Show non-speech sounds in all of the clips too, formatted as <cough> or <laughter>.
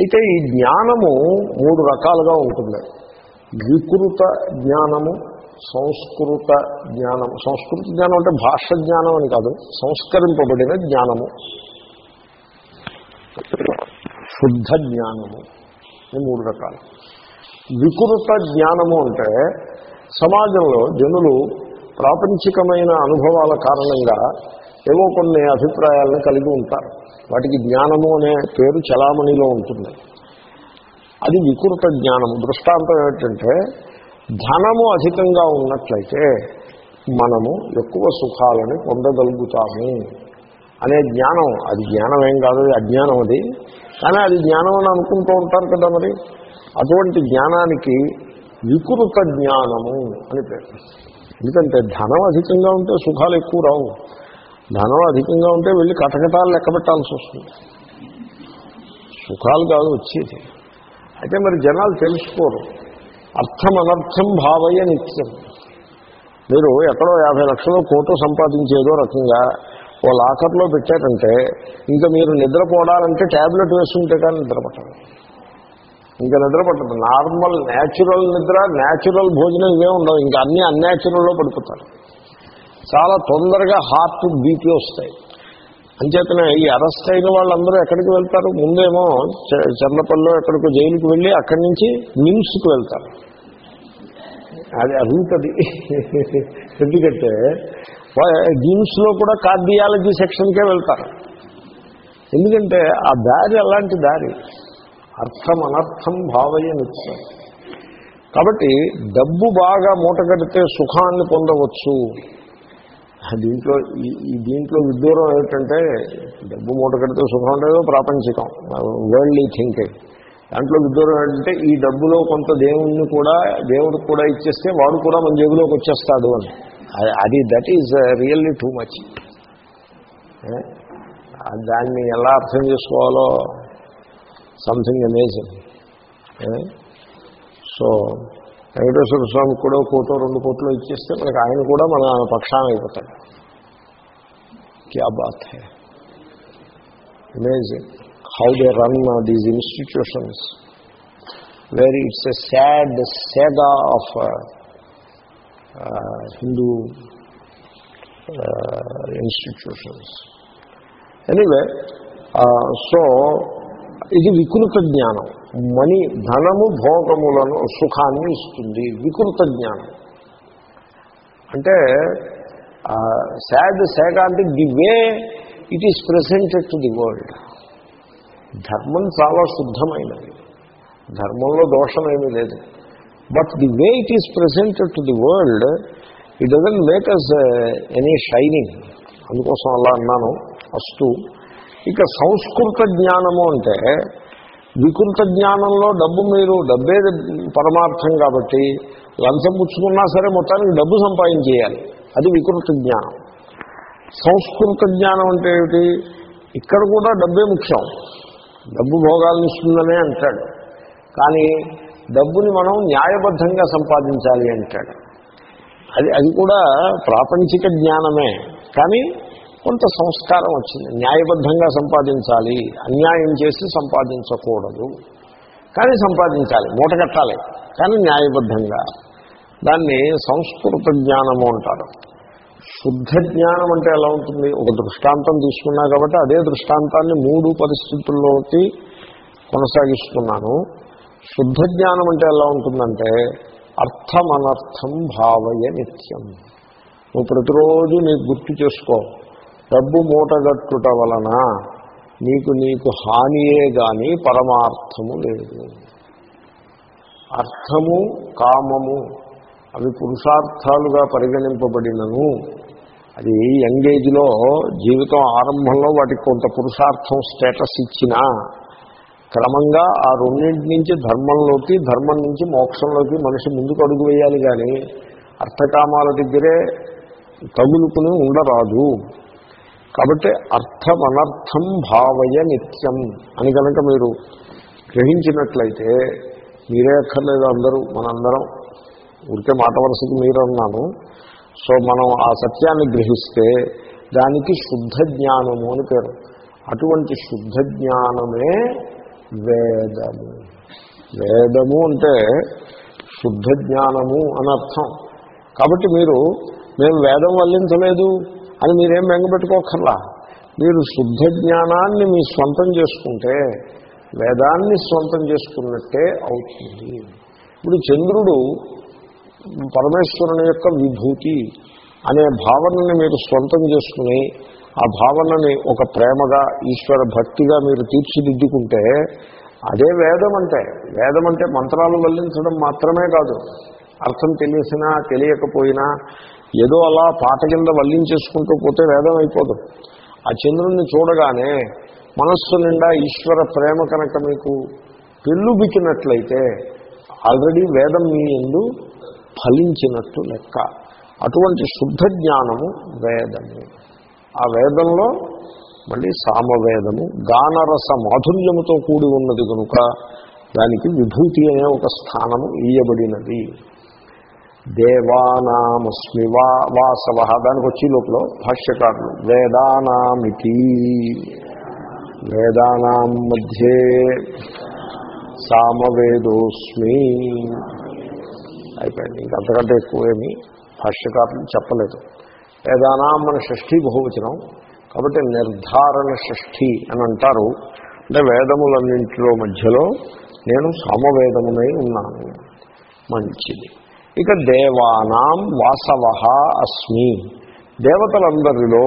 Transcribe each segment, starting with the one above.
అయితే ఈ జ్ఞానము మూడు రకాలుగా ఉంటుంది. వికృత జ్ఞానము సంస్కృత జ్ఞానం సంస్కృత జ్ఞానం అంటే భాష జ్ఞానం అని కాదు సంస్కరింపబడిన జ్ఞానము. శుద్ధ జ్ఞానము. ఈ మూడు రకాలు. వికృత జ్ఞానము అంటే సమాజంలో జనులు ప్రాపంచికమైన అనుభవాల కారణంగా ఏవో కొన్ని అభిప్రాయాలను కలిగి ఉంటారు. వాటికి జ్ఞానము అనే పేరు చలామణిలో ఉంటుంది. అది వికృత జ్ఞానము. దృష్టాంతం ఏమిటంటే ధనము అధికంగా ఉన్నట్లయితే మనము ఎక్కువ సుఖాలను పొందగలుగుతాము అనే జ్ఞానం. అది జ్ఞానం ఏం కాదు అది అజ్ఞానం అది. కానీ అది జ్ఞానం అని అనుకుంటూ ఉంటారు కదా మరి. అటువంటి జ్ఞానానికి వికృత జ్ఞానము అని పేరు. ఎందుకంటే ధనం అధికంగా ఉంటే సుఖాలు ఎక్కువ రావు. ధనం అధికంగా ఉంటే వెళ్ళి కటకటాలు లెక్క పెట్టాల్సి వస్తుంది. సుఖాలు కాదు వచ్చేది. అయితే మరి జనాలు తెలుసుకోరు. అర్థం అనర్థం భావయ్య నిత్యం. మీరు ఎక్కడో యాభై లక్షలు కోటు సంపాదించేదో రకంగా ఓ లాకర్లో పెట్టారంటే ఇంకా మీరు నిద్రపోవడాలంటే ట్యాబ్లెట్ వేసుకుంటే కానీ నిద్రపట్టదు ఇంకా నిద్రపట్టదు నార్మల్ న్యాచురల్ నిద్ర న్యాచురల్ భోజనం ఇవే ఉండవు. ఇంకా అన్నీ అన్యాచురల్లో పడిపోతారు. చాలా తొందరగా హార్ట్ బీపీ వస్తాయి. అంచేతనే ఈ అరెస్ట్ అయిన వాళ్ళందరూ ఎక్కడికి వెళ్తారు? ముందేమో చె- ఎక్కడికో జైలుకి వెళ్ళి అక్కడి నుంచి నిమ్స్కి వెళ్తారు. అది ఆ ఎందుకంటే నిమ్స్లో కూడా కార్డియాలజీ సెక్షన్కే వెళ్తారు. ఎందుకంటే ఆ దారి అలాంటి దారి. అర్థం అనర్థం భావయ్యని కాబట్టి డబ్బు బాగా మూటగడితే సుఖాన్ని పొందవచ్చు. దీంట్లో ఈ దీంట్లో విదూరం ఏమిటంటే డబ్బు మూట కడితే సుఖం ఉండేదో ప్రాపంచికం. వరల్డ్లీ థింకింగ్ దాంట్లో విదూరం ఏంటంటే ఈ డబ్బులో కొంత దేవుణ్ణి కూడా దేవుడికి కూడా ఇచ్చేస్తే వాడు కూడా మన జేబులోకి వచ్చేస్తాడు అని. అది- అది that is really too much దాన్ని ఎలా అర్థం చేసుకోవాలో సంథింగ్ అమేజింగ్ సో వెంకటేశ్వర స్వామికి కూడా కోటో రెండు కోట్లు ఇచ్చేస్తే మనకి ఆయన కూడా మన పక్షాన అయిపోతాడు. క్యా బాత్ high. Amazing how they run these institutions very it's a sad saga of Hindu institutions anyway so ఇది వికృత జ్ఞానం. మణి ధనము భోగములను సుఖాన్ని ఇస్తుంది. వికృత జ్ఞానం. అంటే శాడ్ సేగ అంటే the way it is presented to the world. ధర్మం చాలా శుద్ధమైనది. ధర్మంలో దోషం ఏమీ లేదు. But the way it is presented to the world it doesn't make us any shining అందుకోసం అలా అన్నాను. ఫస్ట్ ఇక సంస్కృత జ్ఞానము అంటే వికృత జ్ఞానంలో డబ్బు మీరు డబ్బే పరమార్థం కాబట్టి లంచం పుచ్చుకున్నా సరే మొత్తానికి డబ్బు సంపాదించేయాలి. అది వికృత జ్ఞానం. సంస్కృత జ్ఞానం అంటే ఏమిటి? ఇక్కడ కూడా డబ్బే ముఖ్యం. డబ్బు భోగాలను ఇస్తుందనే అంటాడు. కానీ డబ్బుని మనం న్యాయబద్ధంగా సంపాదించాలి అంటాడు. అది అది కూడా ప్రాపంచిక జ్ఞానమే. కానీ కొంత సంస్కారం వచ్చింది. న్యాయబద్ధంగా సంపాదించాలి. అన్యాయం చేసి సంపాదించకూడదు. కానీ సంపాదించాలి. మూటగట్టాలి కానీ న్యాయబద్ధంగా. దాన్ని సంస్కృత జ్ఞానము అంటారు. శుద్ధ జ్ఞానం అంటే ఎలా ఉంటుంది? ఒక దృష్టాంతం తీసుకున్నా కాబట్టి అదే దృష్టాంతాన్ని మూడు పరిస్థితుల్లోకి కొనసాగిస్తున్నాను. శుద్ధ జ్ఞానం అంటే ఎలా ఉంటుందంటే అర్థమనర్థం భావయ నిత్యం. నువ్వు ప్రతిరోజు నీకు గుర్తు చేసుకో. డబ్బు మూటగట్టుట వలన నీకు నీకు హానియే గాని పరమార్థము లేదు. అర్థము కామము అవి పురుషార్థాలుగా పరిగణింపబడినను. అది యంగేజ్లో జీవితం ఆరంభంలో వాటికి కొంత పురుషార్థం స్టేటస్ ఇచ్చినా క్రమంగా ఆ రెండింటి నుంచి ధర్మంలోకి ధర్మం నుంచి మోక్షంలోకి మనిషి ముందుకు అడుగు వేయాలి కానీ అర్థకామాల దగ్గరే తగులుకుని ఉండరాదు. కాబట్టి అర్థం అనర్థం భావయ నిత్యం అని కనుక మీరు గ్రహించినట్లయితే మీరే అక్కర్లేదు అందరూ మనందరం. ఊరికే మాట వరుసకి మీరు అన్నాను సో మనం ఆ సత్యాన్ని గ్రహిస్తే దానికి శుద్ధ జ్ఞానము అని పేరు. అటువంటి శుద్ధ జ్ఞానమే వేదము. వేదము అంటే శుద్ధ జ్ఞానము అని అర్థం కాబట్టి మీరు మేము వేదం వల్లించలేదు. అని మీరేం బెంగపెట్టుకోకర్లా. మీరు శుద్ధ జ్ఞానాన్ని మీ స్వంతం చేసుకుంటే వేదాన్ని స్వంతం చేసుకున్నట్టే అవుతుంది. ఇప్పుడు చంద్రుడు పరమేశ్వరుని యొక్క విభూతి అనే భావనని మీరు స్వంతం చేసుకుని ఆ భావనని ఒక ప్రేమగా ఈశ్వర భక్తిగా మీరు తీర్చిదిద్దుకుంటే అదే వేదం అంటే వేదం అంటే మంత్రాలు వల్లించడం మాత్రమే కాదు. అర్థం తెలిసినా తెలియకపోయినా ఏదో అలా పాట కింద వల్లించేసుకుంటూ పోతే వేదం అయిపోదు. ఆ చంద్రుణ్ణి చూడగానే మనస్సు నిండా ఈశ్వర ప్రేమ కనుక మీకు పెళ్ళుబికినట్లయితే ఆల్రెడీ వేదం మీ ఎందు ఫలించినట్టు లెక్క. అటువంటి శుద్ధ జ్ఞానము వేదము. ఆ వేదంలో మళ్ళీ సామవేదము గానరస మాధుర్యముతో కూడి ఉన్నది కనుక దానికి విభూతి అనే ఒక స్థానము ఇయ్యబడినది. దేవానామస్మి వా వాసవ. దానికి వచ్చి లోపల భాష్యకారులు. వేదానామితి. వేదానాం మధ్యే సామవేదోస్మి. అయిపోయింది. ఇంక అంతకంటే ఎక్కువ ఏమి భాష్యకారులు చెప్పలేదు. వేదానాం మన షష్ఠీ బహువచనం. కాబట్టి నిర్ధారణ షష్ఠి అని అంటారు. అంటే వేదములన్నింటిలో మధ్యలో నేను సామవేదమునై ఉన్నాను. మంచిది. ఇక దేవానాం వాసవ అస్మి. దేవతలందరిలో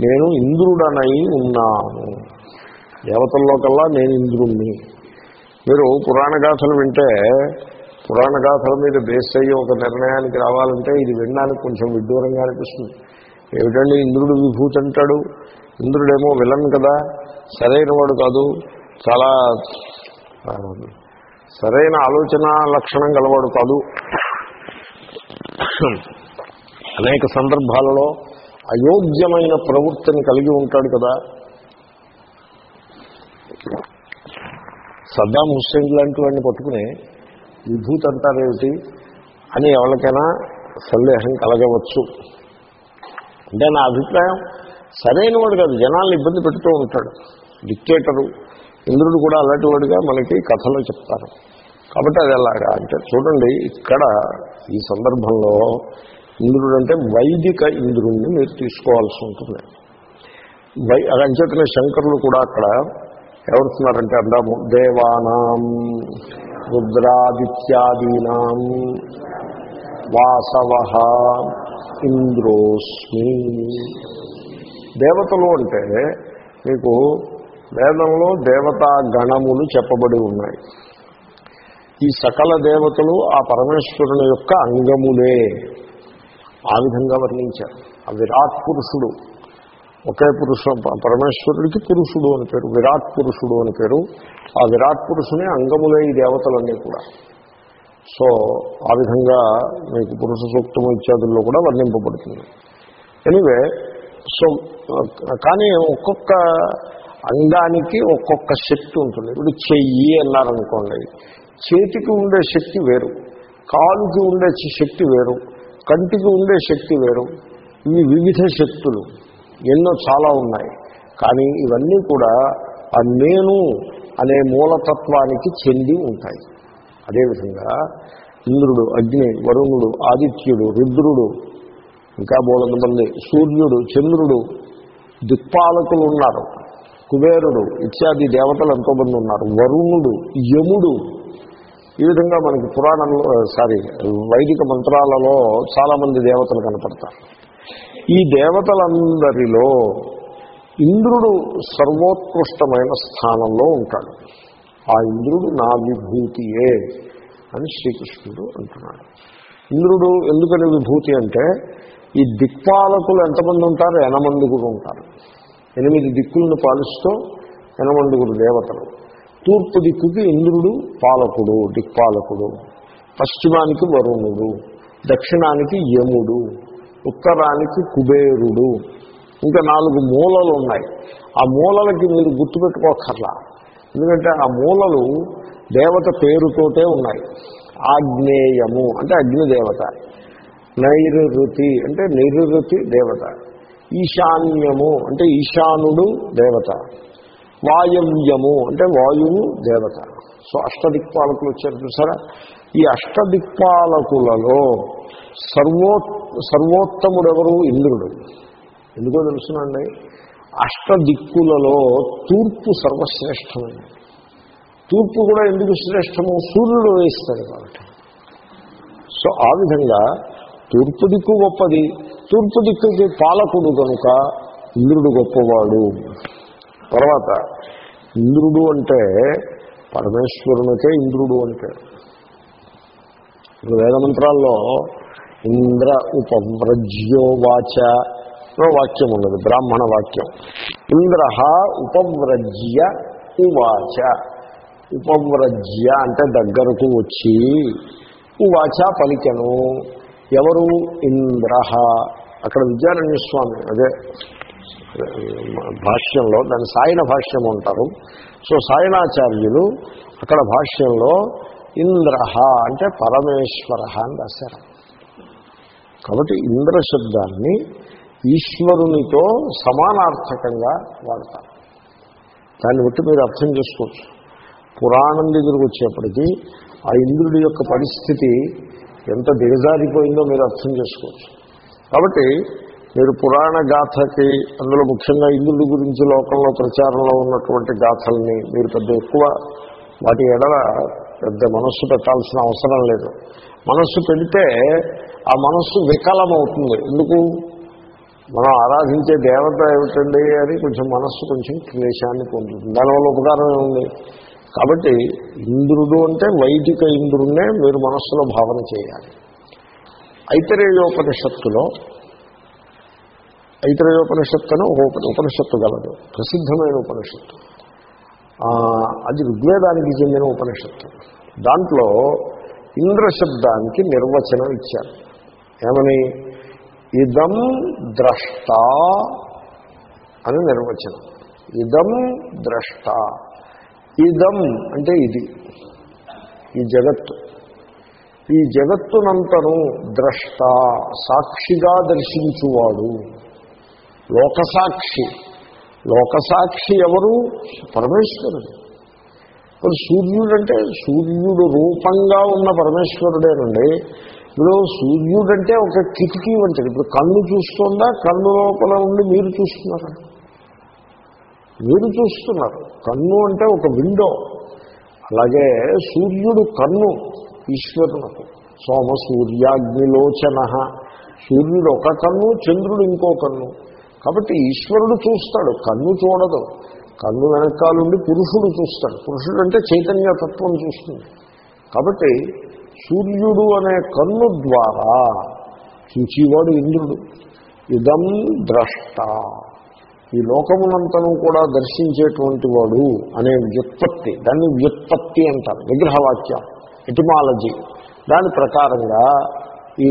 నేను ఇంద్రుడనై ఉన్నాను. దేవతల్లో కల్లా నేను ఇంద్రుణ్ణి. మీరు పురాణ గాథలు వింటే పురాణ గాథల మీద బేస్ అయ్యి ఒక నిర్ణయానికి రావాలంటే ఇది వినడానికి కొంచెం విడ్డూరంగా అనిపిస్తుంది. ఏమిటండి ఇంద్రుడు విభూతి అంటాడు? ఇంద్రుడేమో విలన్ కదా సరైన వాడు కాదు చాలా సరైన ఆలోచన లక్షణం గలవాడు కాదు. అనేక సందర్భాలలో అయోగ్యమైన ప్రవృత్తిని కలిగి ఉంటాడు కదా. సద్దాం హుస్సేన్ లాంటి వాడిని పట్టుకుని విభూతి అంటారేమిటి అని ఎవరికైనా సందేహం కలగవచ్చు. అంటే నా అభిప్రాయం సరైన వాడు కాదు జనాల్ని ఇబ్బంది పెడుతూ ఉంటాడు. డిక్టేటరు ఇంద్రుడు కూడా అలాంటి వాడుగా మనకి కథలో చెప్తారు. కాబట్టి అది ఎలాగా అంటే చూడండి ఇక్కడ ఈ సందర్భంలో ఇంద్రుడు అంటే వైదిక ఇంద్రుణ్ణి మీరు తీసుకోవాల్సి ఉంటుంది. వై అంచేతన శంకరులు కూడా అక్కడ ఎవరుతున్నారంటే అందాము దేవానాం రుద్రాదిత్యాదీనాం వాసవ ఇంద్రోస్మి. దేవతలు అంటే మీకు వేదంలో దేవతా గణములు చెప్పబడి ఉన్నాయి. ఈ సకల దేవతలు ఆ పరమేశ్వరుని యొక్క అంగములే. ఆ విధంగా వర్ణించారు. ఆ విరాట్ పురుషుడు. ఒకే పురుషు పరమేశ్వరుడికి పురుషుడు అని పేరు విరాట్ పురుషుడు అని పేరు. ఆ విరాట్ పురుషుని అంగములే ఈ దేవతలన్నీ కూడా. సో ఆ విధంగా మీకు పురుష సూక్తము ఇత్యాదుల్లో కూడా వర్ణింపబడుతుంది. ఎనివే సో కానీ ఒక్కొక్క అంగానికి ఒక్కొక్క శక్తి ఉంటుంది. ఇప్పుడు చెయ్యి అన్నారనుకోండి చేతికి ఉండే శక్తి వేరు కాలుకి ఉండే శక్తి వేరు కంటికి ఉండే శక్తి వేరు. ఇవి వివిధ శక్తులు. ఎన్నో చాలా ఉన్నాయి. కానీ ఇవన్నీ కూడా ఆ నేను అనే మూలతత్వానికి చెంది ఉంటాయి. అదేవిధంగా ఇంద్రుడు అగ్ని వరుణుడు ఆదిత్యుడు రుద్రుడు ఇంకా బోలంత మంది సూర్యుడు చంద్రుడు దిక్పాలకులు ఉన్నారు. కుబేరుడు ఇత్యాది దేవతలు ఎంతోమంది ఉన్నారు. వరుణుడు యముడు ఈ విధంగా మనకి పురాణంలో సారీ వైదిక మంత్రాలలో చాలామంది దేవతలు కనపడతారు. ఈ దేవతలందరిలో ఇంద్రుడు సర్వోత్కృష్టమైన స్థానంలో ఉంటాడు. ఆ ఇంద్రుడు నా విభూతియే అని శ్రీకృష్ణుడు అంటున్నాడు. ఇంద్రుడు ఎందుకని విభూతి అంటే ఈ దిక్పాలకులు ఎంతమంది ఉంటారు? ఎనమందుగురు ఉంటారు. ఎనిమిది దిక్కులను పాలిస్తూ ఎనమందుగురు దేవతలు. తూర్పు దిక్కుకి ఇంద్రుడు పాలకుడు దిక్పాలకుడు. పశ్చిమానికి వరుణుడు దక్షిణానికి యముడు ఉత్తరానికి కుబేరుడు. ఇంకా నాలుగు మూలలు ఉన్నాయి ఆ మూలలకి మీరు గుర్తుపెట్టుకోకర్లా. ఎందుకంటే ఆ మూలలు దేవత పేరుతోటే ఉన్నాయి. ఆగ్నేయము అంటే అగ్నిదేవత. నైరుతి అంటే నైరుతి దేవత. ఈశాన్యము అంటే ఈశానుడు దేవత. వాయవ్యము అంటే వాయువు దేవత. సో అష్టదిక్పాలకులు వచ్చారు చూసారా? ఈ అష్టదిక్పాలకులలో సర్వో సర్వోత్తముడు ఎవరు ఇంద్రుడు. ఎందుకో తెలుసునండి? అష్టదిక్కులలో తూర్పు సర్వశ్రేష్టమైనది తూర్పు కూడా ఎందుకు శ్రేష్టము? సూర్యుడు వేయిస్తాడు కాబట్టి. సో ఆ విధంగా తూర్పు దిక్కు గొప్పది. తూర్పు దిక్కుకి పాలకుడు కనుక ఇంద్రుడు గొప్పవాడు. తర్వాత ఇంద్రుడు అంటే పరమేశ్వరునికే ఇంద్రుడు అంటే. వేదమంత్రాల్లో ఇంద్ర ఉపవ్రజ్యో వాచ వాక్యం ఉన్నది బ్రాహ్మణ వాక్యం. ఇంద్ర ఉపవ్రజ్య ఉవాచ. ఉపవ్రజ్య అంటే దగ్గరకు వచ్చి ఉవాచ పలికెను. ఎవరు? ఇంద్ర. అక్కడ విద్యారణ్య స్వామి అదే. భాష్యంలో దాని సాయన భాష్యం ఉంటారు సో సాయనాచార్యులు అక్కడ భాష్యంలో ఇంద్ర అంటే పరమేశ్వర అని రాశారు. కాబట్టి ఇంద్ర శబ్దాన్ని ఈశ్వరునితో సమానార్థకంగా వాడతారు. దాన్ని బట్టి మీరు అర్థం చేసుకోవచ్చు. పురాణం దగ్గరకు వచ్చేప్పటికీ ఆ ఇంద్రుడి యొక్క పరిస్థితి ఎంత దిగజారిపోయిందో మీరు అర్థం చేసుకోవచ్చు. కాబట్టి మీరు పురాణ గాథకి అందులో ముఖ్యంగా ఇంద్రుడి గురించి లోకంలో ప్రచారంలో ఉన్నటువంటి గాథల్ని మీరు పెద్ద ఎక్కువ వాటి ఎడల పెద్ద మనస్సు పెట్టాల్సిన అవసరం లేదు. మనస్సు పెడితే ఆ మనస్సు వికలమవుతుంది. ఎందుకు? మనం ఆరాధించే దేవత ఏమిటండి అని కొంచెం మనస్సు కొంచెం క్లేశాన్ని పొందుతుంది. దానివల్ల ఉపకారం ఏముంది? కాబట్టి ఇంద్రుడు అంటే వైదిక ఇంద్రుడినే మీరు మనస్సులో భావన చేయాలి. ఐతరేయోపనిషత్తులో ఐతరేయోపనిషత్తు అని ఒక ఉపనిషత్తు గలదు. ప్రసిద్ధమైన ఉపనిషత్తు. అది ఋగ్వేదానికి చెందిన ఉపనిషత్తు. దాంట్లో ఇంద్ర శబ్దానికి నిర్వచనం ఇచ్చారు. ఏమని? ఇదం ద్రష్ట అని నిర్వచనం. ఇదం ద్రష్ట. ఇదం అంటే ఇది. ఈ జగత్తు. ఈ జగత్తునంతను ద్రష్ట సాక్షిగా దర్శించువాడు. లోకసాక్షి. లోకసాక్షి ఎవరు? పరమేశ్వరుడు. ఇప్పుడు సూర్యుడు అంటే సూర్యుడు రూపంగా ఉన్న పరమేశ్వరుడేనండి. ఇప్పుడు సూర్యుడంటే ఒక కిటికీ వంటిది. ఇప్పుడు కన్ను చూస్తుందా? కన్ను లోపల ఉండి మీరు చూస్తున్నారా? మీరు చూస్తున్నారు. కన్ను అంటే ఒక విండో అలాగే సూర్యుడు కన్ను ఈశ్వరునకు. సోమ సూర్యాగ్నిలోచన సూర్యుడు ఒక కన్ను చంద్రుడు ఇంకో కన్ను. కాబట్టి ఈశ్వరుడు చూస్తాడు కన్ను చూడదు. కన్ను వెనకాలుండి పురుషుడు చూస్తాడు. పురుషుడు అంటే చైతన్య తత్వం చూస్తుంది. కాబట్టి సూర్యుడు అనే కన్ను ద్వారా చూచేవాడు ఇంద్రుడు. ఇదం ద్రష్ట. ఈ లోకమునంతను కూడా దర్శించేటువంటి వాడు అనే వ్యుత్పత్తి దాన్ని వ్యుత్పత్తి అంటారు విగ్రహవాక్యం ఎటిమాలజీ. దాని ప్రకారంగా ఈ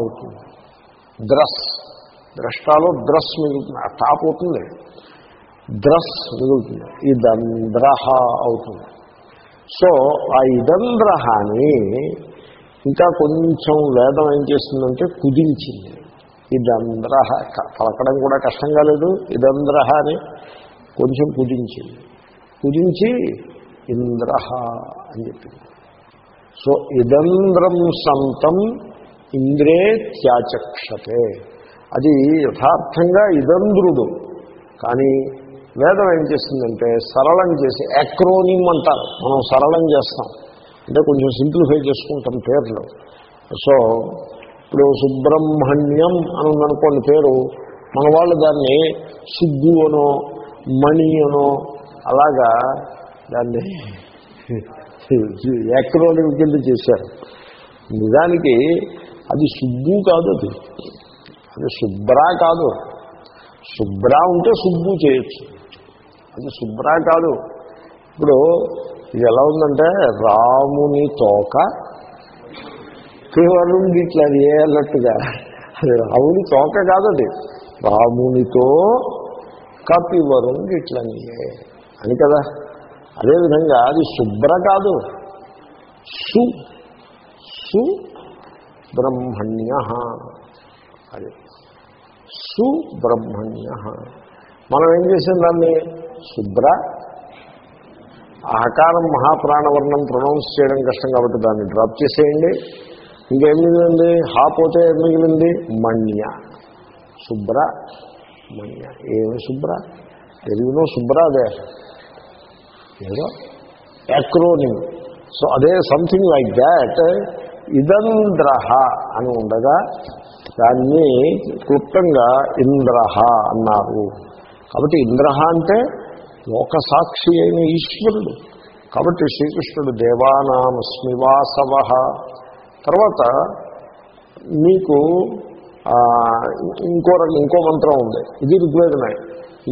అవుతుంది. ద్రస్ ద్రష్టాలో ద్రస్ మిగులుతుంది. ఆ టాప్ అవుతుంది. ద్రస్ మిగులుతుంది. ఇదంద్రహ అవుతుంది. సో ఆ ఇదంద్రహాన్ని ఇంకా కొంచెం వేదం ఏం చేస్తుందంటే కుదించింది. ఇదంద్రహ పలకడం కూడా కష్టంగా లేదు. ఇదంద్రహ అని కొంచెం కుదించింది. కుదించి ఇంద్రహ అని చెప్పింది. సో ఇదంద్రం సంతం ఇంద్రే త్యాచక్షతే. అది యథార్థంగా ఇదంద్రుడు. కానీ వేదం ఏం చేస్తుందంటే సరళం చేసి యాక్రోనిమ్ అంటారు. మనం సరళం చేస్తాం. అంటే కొంచెం సింప్లిఫై చేసుకుంటాం పేర్లు. సో ఇప్పుడు సుబ్రహ్మణ్యం అని ఉందనుకోండి పేరు మన వాళ్ళు దాన్ని సుగ్గు అనో మణి అనో అలాగా దాన్ని <laughs> యాక్రోనిమ్ కింద చేశారు. నిజానికి అది సుబ్బు కాదు అది. అది శుభ్రా కాదు. శుభ్రా ఉంటే సుబ్బు చేయొచ్చు. అది శుభ్రా కాదు. ఇప్పుడు ఇది ఎలా ఉందంటే రాముని తోక కేవలం ఇట్లా అది ఏ అన్నట్టుగా. అది రాముని తోక కాదు అది రామునితో కపివరం ఇట్లని అని కదా. అదేవిధంగా అది శుభ్ర కాదు. సు సు బ్రహ్మణ్య. అది. సుబ్రహ్మణ్య మనం ఏం చేసాం దాన్ని? శుభ్ర ఆకారం మహాప్రాణవర్ణం ప్రొనౌన్స్ చేయడం కష్టం కాబట్టి దాన్ని డ్రాప్ చేసేయండి. ఇంకేం మిగిలింది? హా పోతే ఏం మిగిలింది? మణ్య. శుభ్ర మణ్య. ఏమి శుభ్ర తెలుగులో శుభ్ర అదే. ఏదో? యాక్రోనిమ్ సో అదే సంథింగ్ లైక్ దాట్ ఇదంద్రహ అని ఉండగా దాన్ని క్లుప్తంగా ఇంద్రహ అన్నారు. కాబట్టి ఇంద్రహ అంటే లోక సాక్షి అయిన ఈశ్వరుడు. కాబట్టి శ్రీకృష్ణుడు దేవానామ శ్రీవాసవ తర్వాత మీకు ఇంకో రకం ఇంకో మంత్రం ఉంది. ఇది ఋగ్వేదమే.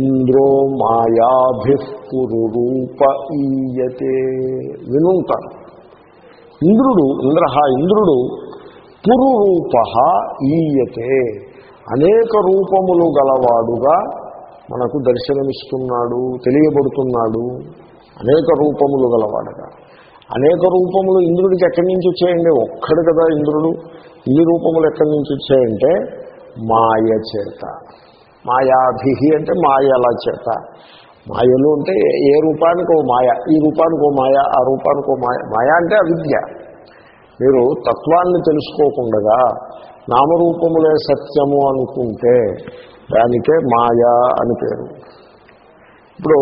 ఇంద్రో మాయాభి రూప ఈయతే వినుంటారు. ఇంద్రుడు ఇంద్రహ ఇంద్రుడు పురురూప ఈయతే. అనేక రూపములు గలవాడుగా మనకు దర్శనమిస్తున్నాడు తెలియబడుతున్నాడు. అనేక రూపములు గలవాడుగా అనేక రూపములు ఇంద్రుడికి ఎక్కడి నుంచి వచ్చాయండి ఒక్కడు కదా ఇంద్రుడు. ఈ రూపములు ఎక్కడి నుంచి వచ్చాయంటే మాయ చేత. మాయాభి అంటే మాయల చేత. మాయలు అంటే ఏ రూపానికి ఓ మాయ ఈ రూపానికి ఓ మాయ ఆ రూపానికి ఓ మాయ. మాయ అంటే అవిద్య. మీరు తత్వాన్ని తెలుసుకోకుండా నామరూపములే సత్యము అనుకుంటే దానికే మాయా అని పేరు. ఇప్పుడు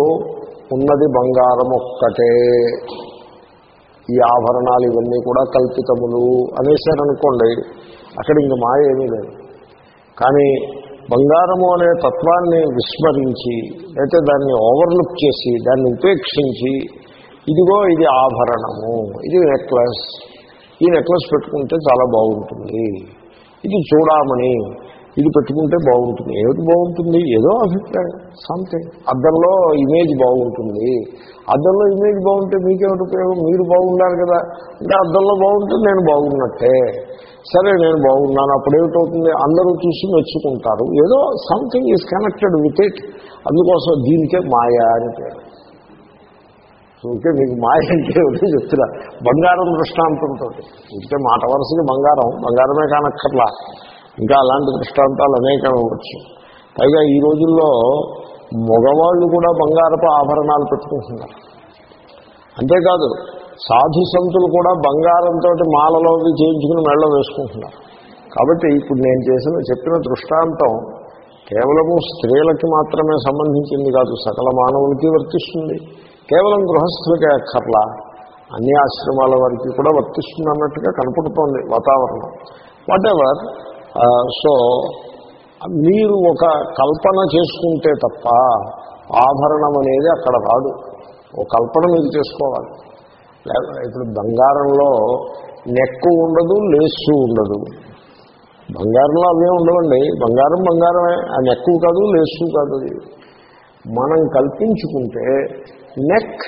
ఉన్నది బంగారం ఒక్కటే. ఈ ఆభరణాలు ఇవన్నీ కూడా కల్పితములు అనేసారనుకోండి అక్కడ ఇంక మాయ ఏమీ లేదు. కానీ బంగారము అనే తత్వాన్ని విస్మరించి అయితే దాన్ని ఓవర్లుక్ చేసి దాన్ని ఉపేక్షించి ఇదిగో ఇది ఆభరణము ఇది నెక్లెస్ ఈ నెక్లెస్ పెట్టుకుంటే చాలా బాగుంటుంది. ఇది చూడమని ఇది పెట్టుకుంటే బాగుంటుంది. ఏమిటి బాగుంటుంది? ఏదో అభిప్రాయం సంథింగ్ అద్దంలో ఇమేజ్ బాగుంటుంది. అద్దంలో ఇమేజ్ బాగుంటే మీకేమిటి ఉపయోగం? మీరు బాగుండాలి కదా. అంటే అద్దంలో బాగుంటే నేను బాగున్నట్టే. సరే నేను బాగున్నాను. అప్పుడు ఏమిటవుతుంది? అందరూ చూసి మెచ్చుకుంటారు. ఏదో something is connected with it అందుకోసం దీనికే మాయా అని పేరు. ఇంకే మీకు మాయ అంటే ఏమిటో చెప్తున్నా. బంగారం దృష్టాంతంతో ఇంకే మాట వరుసకి బంగారం బంగారమే కానక్కర్లా. ఇంకా అలాంటి దృష్టాంతాలు అనేకం అవ్వచ్చు. పైగా ఈ రోజుల్లో మగవాళ్ళు కూడా బంగారపు ఆభరణాలు పెట్టుకుంటున్నారు. అంతేకాదు సాధు సంతులు కూడా బంగారంతో మాలలోకి చేయించుకుని మెళ్ళ వేసుకుంటున్నారు. కాబట్టి ఇప్పుడు నేను చేసిన చెప్పిన దృష్టాంతం కేవలము స్త్రీలకి మాత్రమే సంబంధించింది కాదు సకల మానవులకి వర్తిస్తుంది. కేవలం గృహస్థులకే అక్కర్లా. అన్ని ఆశ్రమాల వారికి కూడా వర్తిస్తుంది అన్నట్టుగా కనపడుతోంది వాతావరణం. వాటెవర్ సో మీరు ఒక కల్పన చేసుకుంటే తప్ప ఆభరణం అనేది అక్కడ రాదు. ఒక కల్పన మీరు చేసుకోవాలి. ఇప్పుడు బంగారంలో నెక్కు ఉండదు లేసు ఉండదు. బంగారంలో అవే ఉండవండి. బంగారం బంగారమే ఆ నెక్కు కాదు లేసు కాదు మనం కల్పించుకుంటే నెక్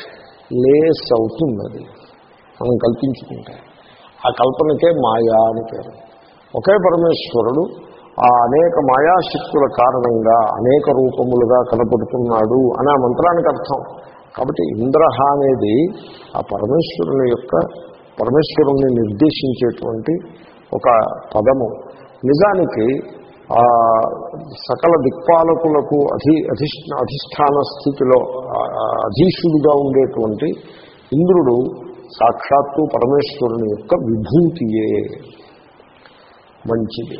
లేస్ అవుతుంది మనం కల్పించుకుంటే. ఆ కల్పనకే మాయా అని పేరు. ఒకే పరమేశ్వరుడు ఆ అనేక మాయాశక్తుల కారణంగా అనేక రూపములుగా కనపడుతున్నాడు అని ఆ మంత్రానికి అర్థం. కాబట్టి ఇంద్ర అనేది ఆ పరమేశ్వరుని యొక్క పరమేశ్వరుణ్ణి నిర్దేశించేటువంటి ఒక పదము. నిజానికి సకల దిక్పాలకులకు అధి అధిష్ అధిష్టాన స్థితిలో అధీశుడిగా అధీశుడుగా ఉండేటువంటి ఇంద్రుడు సాక్షాత్తు పరమేశ్వరుని యొక్క విభూతియే. మంచిది.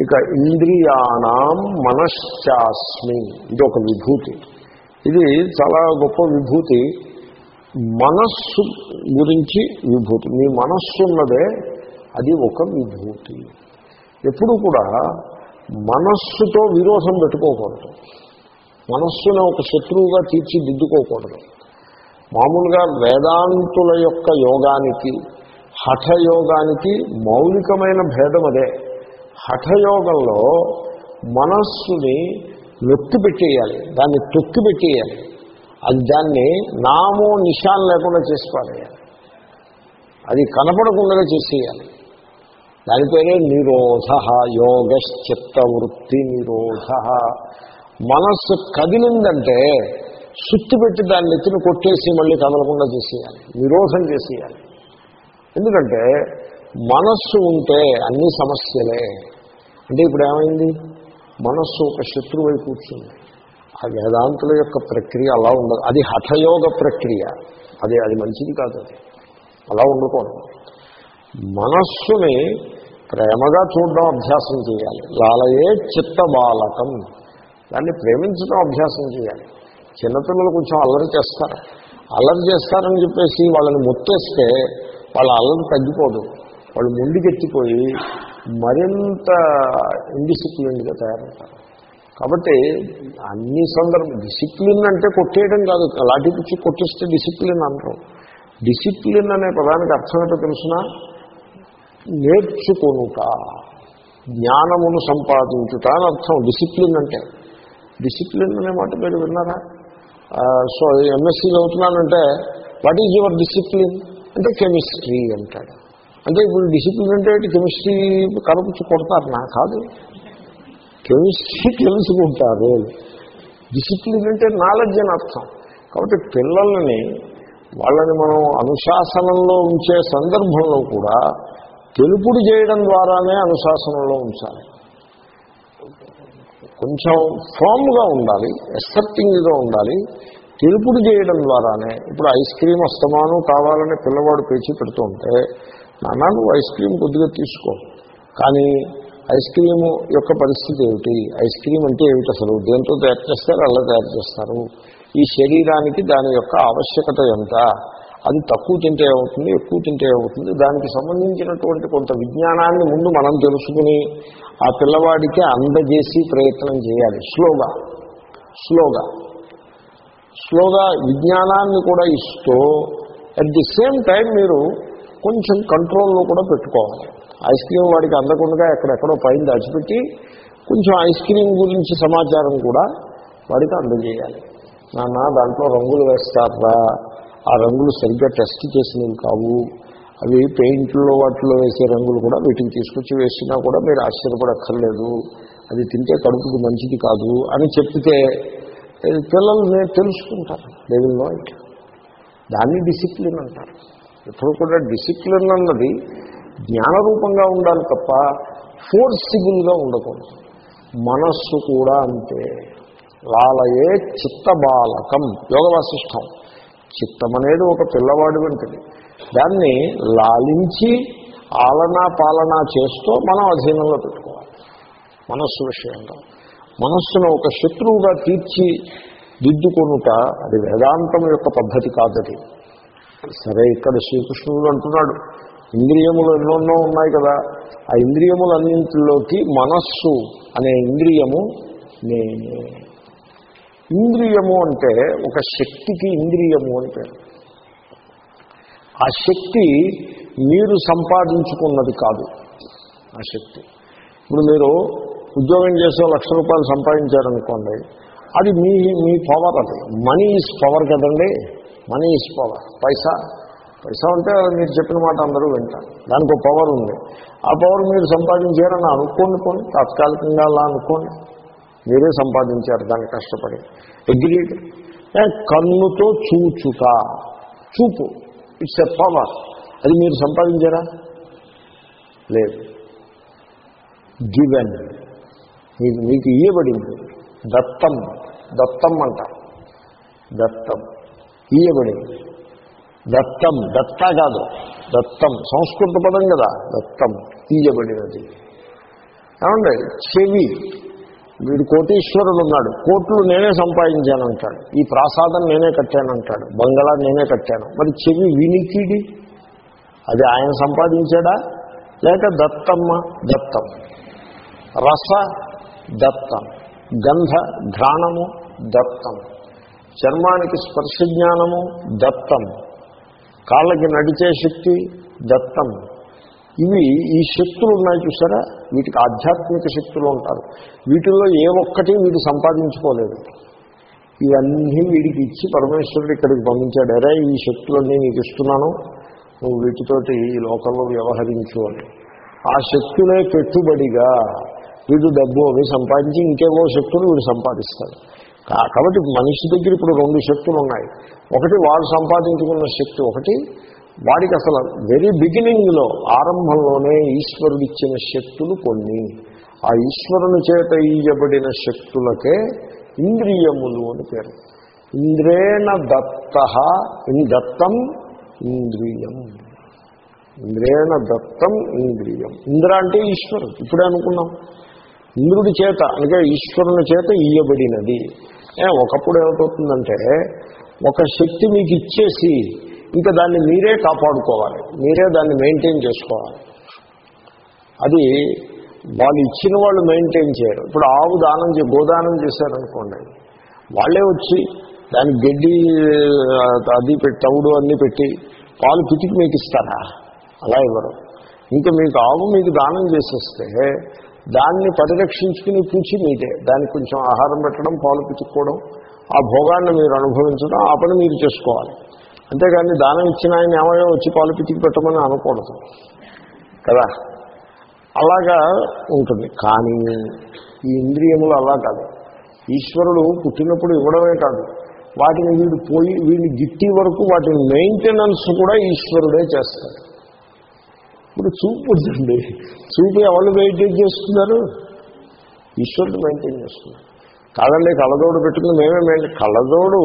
ఇక ఇంద్రియాణం మనశ్చాస్మి. ఇది ఒక విభూతి. ఇది చాలా గొప్ప విభూతి. మనస్సు గురించి విభూతి. మీ మనస్సు ఉన్నదే అది ఒక విభూతి. ఎప్పుడు కూడా మనస్సుతో విరోధం పెట్టుకోకూడదు. మనస్సును ఒక శత్రువుగా తీర్చిదిద్దుకోకూడదు. మామూలుగా వేదాంతుల యొక్క యోగానికి హఠయోగానికి మౌలికమైన భేదం అదే. హఠయోగంలో మనస్సుని నొక్కి పెట్టేయాలి దాన్ని తొక్కి పెట్టేయాలి. అది దాన్ని నామో నిశాన్ లేకుండా చేసుకోవాలి అది కనపడకుండా చేసేయాలి. దాని పేరే నిరోధ యోగశ్చిత్త వృత్తి నిరోధ మనస్సు కదిలిందంటే సుత్తి పెట్టి దాన్ని ఎత్తున కొట్టేసి మళ్ళీ కదలకుండా చేసేయాలి నిరోధం చేసేయాలి. ఎందుకంటే మనస్సు ఉంటే అన్ని సమస్యలే. అంటే ఇప్పుడు ఏమైంది? మనస్సు ఒక శత్రువై కూర్చుంది. ఆ వేదాంతుల యొక్క ప్రక్రియ అలా ఉండదు అది హఠయోగ ప్రక్రియ. అది అది మంచిది కాదు అది. అలా ఉండకూడదు. మనస్సుని ప్రేమగా చూడడం అభ్యాసం చేయాలి. లాలయే చిత్త బాలకం దాన్ని ప్రేమించడం అభ్యాసం చేయాలి. చిన్నపిల్లలు కొంచెం అల్లరి చేస్తారు. అల్లరి చేస్తారని చెప్పేసి వాళ్ళని ముత్తేస్తే వాళ్ళ అల్లరి తగ్గిపోదు. వాళ్ళు ముందుకెత్తిపోయి మరింత ఇండిసిప్లిన్గా తయారవుతారు. కాబట్టి అన్ని సందర్భం డిసిప్లిన్ అంటే కొట్టేయడం కాదు. లాఠీ పిచ్చి కొట్టిస్తే డిసిప్లిన్ అంటారు. డిసిప్లిన్ అనే పదానికి అర్థం ఏంటో తెలుసిన? నేర్చుకొనుట. జ్ఞానమును సంపాదించుట అని అర్థం. డిసిప్లిన్ అంటే. డిసిప్లిన్ అనే మాట మీరు విన్నారా? సో ఎంఎస్సీ చదువుతున్నానంటే వాట్ ఈజ్ యువర్ డిసిప్లిన్ అంటే కెమిస్ట్రీ అంటాడు. అంటే ఇప్పుడు డిసిప్లిన్ అంటే కెమిస్ట్రీ కలుపుచ్చు కొడతారు. నా కాదు. కెమిస్ట్రీ తెలుసుకుంటారు. డిసిప్లిన్ అంటే నాలెడ్జ్ అని అర్థం. కాబట్టి పిల్లల్ని వాళ్ళని మనం అనుశాసనంలో ఉంచే సందర్భంలో కూడా తెలుపుడు చేయడం ద్వారానే అనుశాసనంలో ఉంచాలి. కొంచెం ఫామ్గా ఉండాలి ఎక్సెప్టింగ్గా ఉండాలి. తెలుపుడు చేయడం ద్వారానే ఇప్పుడు ఐస్ క్రీమ్ అస్తమానం కావాలని పిల్లవాడు పేచి పెడుతుంటే నాన్న నువ్వు ఐస్ క్రీమ్ కొద్దిగా తీసుకో. కానీ ఐస్ క్రీమ్ యొక్క పరిస్థితి ఏమిటి? ఐస్ క్రీమ్ అంటే ఏమిటి అసలు? దేంతో తయారు చేస్తారు? అలా తయారు చేస్తారు. ఈ శరీరానికి దాని యొక్క ఆవశ్యకత ఎంత? అది తక్కువ తింటే అవుతుంది ఎక్కువ తింటే అవుతుంది దానికి సంబంధించినటువంటి కొంత విజ్ఞానాన్ని ముందు మనం తెలుసుకుని ఆ పిల్లవాడికి అందజేసి ప్రయత్నం చేయాలి. స్లోగా స్లోగా స్లోగా విజ్ఞానాన్ని కూడా ఇస్తూ అట్ ది సేమ్ టైం మీరు కొంచెం కంట్రోల్లో కూడా పెట్టుకోవాలి. ఐస్ క్రీమ్ వాడికి అందకుండా ఎక్కడెక్కడో పైన దాచిపెట్టి కొంచెం ఐస్ క్రీమ్ గురించి సమాచారం కూడా వాడికి అందజేయాలి. నాన్న దాంట్లో రంగులు వేస్తారా? ఆ రంగులు సరిగ్గా టెస్ట్ చేసినవి కావు. అవి పెయింట్లో వాటిలో వేసే రంగులు కూడా వీటిని తీసుకొచ్చి వేసినా కూడా మీరు ఆశ్చర్యపడక్కర్లేదు. అది తింటే కడుపుకి మంచిది కాదు అని చెప్తే పిల్లలు నేను తెలుసుకుంటారు. దే విల్ నో ఇట్ దాన్ని డిసిప్లిన్ అంటారు. ఎప్పుడు కూడా డిసిప్లిన్ అన్నది జ్ఞానరూపంగా ఉండాలి తప్ప ఫోర్సిబుల్గా ఉండకూడదు. మనస్సు కూడా అంతే. లాలయే చిత్తబాలకం యోగ వాసిష్టం. చిత్తం అనేది ఒక పిల్లవాడి వంటిది. దాన్ని లాలించి ఆలనా పాలనా చేస్తూ మనం అధీనంలో పెట్టుకోవాలి. మనస్సు విషయంలో మనస్సును ఒక శత్రువుగా తీర్చి దిద్దుకొనుట అది వేదాంతం యొక్క పద్ధతి కాదది. సరే ఇక్కడ శ్రీకృష్ణుడు అంటున్నాడు ఇంద్రియములు ఎన్నెన్నో ఉన్నాయి కదా ఆ ఇంద్రియములన్నింటిలోకి మనస్సు అనే ఇంద్రియము నేనే. ఇంద్రియము అంటే ఒక శక్తికి ఇంద్రియము అని పేరు. ఆ శక్తి మీరు సంపాదించుకున్నది కాదు. ఆ శక్తి. ఇప్పుడు మీరు ఉద్యోగం చేసే లక్ష రూపాయలు సంపాదించారనుకోండి అది మీ మీ పవర్ అది. మనీ ఈజ్ పవర్ కదండి. మనీ ఈజ్ పవర్ పైసా. పైసా అంటే మీరు చెప్పిన మాట అందరూ వింటారు. దానికి పవర్ ఉంది. ఆ పవర్ మీరు సంపాదించారని అనుకోండి కొన్ని తాత్కాలికంగా అలా అనుకోండి. మీరే సంపాదించారు దాన్ని కష్టపడి. అగ్రీడ్ కన్నుతో చూచుట. చూపు. ఇట్స్ ఎ పవర్ అది మీరు సంపాదించారా? లేదు. గివెన్ మీకు మీకు ఇయ్యబడింది. దత్తం. దత్తం అంట. దత్తం. ఇయ్యబడింది. దత్తం. దత్త కాదు. దత్తం. సంస్కృత పదం కదా. దత్తం. తీయబడినది ఏమండి? చెవి. వీడు కోటీశ్వరుడు ఉన్నాడు. కోట్లు నేనే సంపాదించానంటాడు. ఈ ప్రాసాదం నేనే కట్టానంటాడు. బంగళా నేనే కట్టాను. మరి చెవి వినికిడి? అది ఆయన సంపాదించాడా? లేక దత్తమ్మ దత్తం? రస దత్తం? గంధ ఘ్రాణము దత్తం? చర్మానికి స్పర్శ జ్ఞానము దత్తం? కాళ్ళకి నడిచే శక్తి దత్తం? ఇవి ఈ శక్తులు ఉన్నాయి చూసారా? వీటికి ఆధ్యాత్మిక శక్తులు ఉంటారు వీటిల్లో ఏ ఒక్కటి వీడు సంపాదించుకోలేదు. ఇవన్నీ వీడికి ఇచ్చి పరమేశ్వరుడు ఇక్కడికి పంపించాడు. అరే ఈ శక్తులన్నీ నీకు ఇస్తున్నాను. నువ్వు వీటితోటి ఈ లోకంలో వ్యవహరించు అని. ఆ శక్తులే పెట్టుబడిగా వీడు డబ్బు అవి సంపాదించి ఇంకేవో శక్తులు వీడు సంపాదిస్తాడు. కాబట్టి మనిషి దగ్గర ఇప్పుడు రెండు శక్తులు ఉన్నాయి ఒకటి వాడు సంపాదించుకున్న శక్తి ఒకటి వాడికి అసలు వెరీ బిగినింగ్లో ఆరంభంలోనే ఈశ్వరుడిచ్చిన శక్తులు కొన్ని. ఆ ఈశ్వరుని చేత ఇయ్యబడిన శక్తులకే ఇంద్రియములు అని పేరు. ఇంద్రేణ దత్త దత్తం ఇంద్రియం. ఇంద్రేణ దత్తం ఇంద్రియం. ఇంద్ర అంటే ఈశ్వరుడు. ఇప్పుడే అనుకున్నాం. ఇంద్రుడి చేత అంటే ఈశ్వరుని చేత ఇయ్యబడినది ఒకప్పుడు ఏమిటవుతుందంటే ఒక శక్తి మీకు ఇచ్చేసి ఇంకా దాన్ని మీరే కాపాడుకోవాలి. మీరే దాన్ని మెయింటైన్ చేసుకోవాలి. అది వాళ్ళు ఇచ్చిన వాళ్ళు మెయింటైన్ చేయరు. ఇప్పుడు ఆవు దానం చే గోదానం చేశారనుకోండి వాళ్ళే వచ్చి దానికి గడ్డి అది పెట్టి తవుడు అన్నీ పెట్టి పాలు పితికి మీకు ఇస్తారా? అలా ఇవ్వరు. ఇంకా మీకు ఆవు మీకు దానం చేసేస్తే దాన్ని పరిరక్షించుకుని పూచి మీదే. దానికి కొంచెం ఆహారం పెట్టడం పాలు పితుక్కోవడం ఆ భోగాన్ని మీరు అనుభవించడం ఆ పని మీరు చేసుకోవాలి. అంతేకాని దానం ఇచ్చిన ఆయన ఏమయో వచ్చి పాలు పితికి పెట్టమని అనకూడదు. కదా? అలాగా ఉంటుంది. కానీ ఈ ఇంద్రియములు అలా కాదు. ఈశ్వరుడు పుట్టినప్పుడు ఇవ్వడమే కాదు. వాటిని వీడు పోయి వీళ్ళు గిట్టి వరకు వాటి మెయింటెనెన్స్ కూడా ఈశ్వరుడే చేస్తాడు. ఇప్పుడు చూపు ఉందండి. చూపు ఎవరు మెయింటైన్ చేస్తున్నారు? ఈశ్వరుడు మెయింటైన్ చేస్తున్నారు కాదండి కళ్ళదోడు పెట్టుకుని మేమే మెయింటైన్ కళ్ళదోడు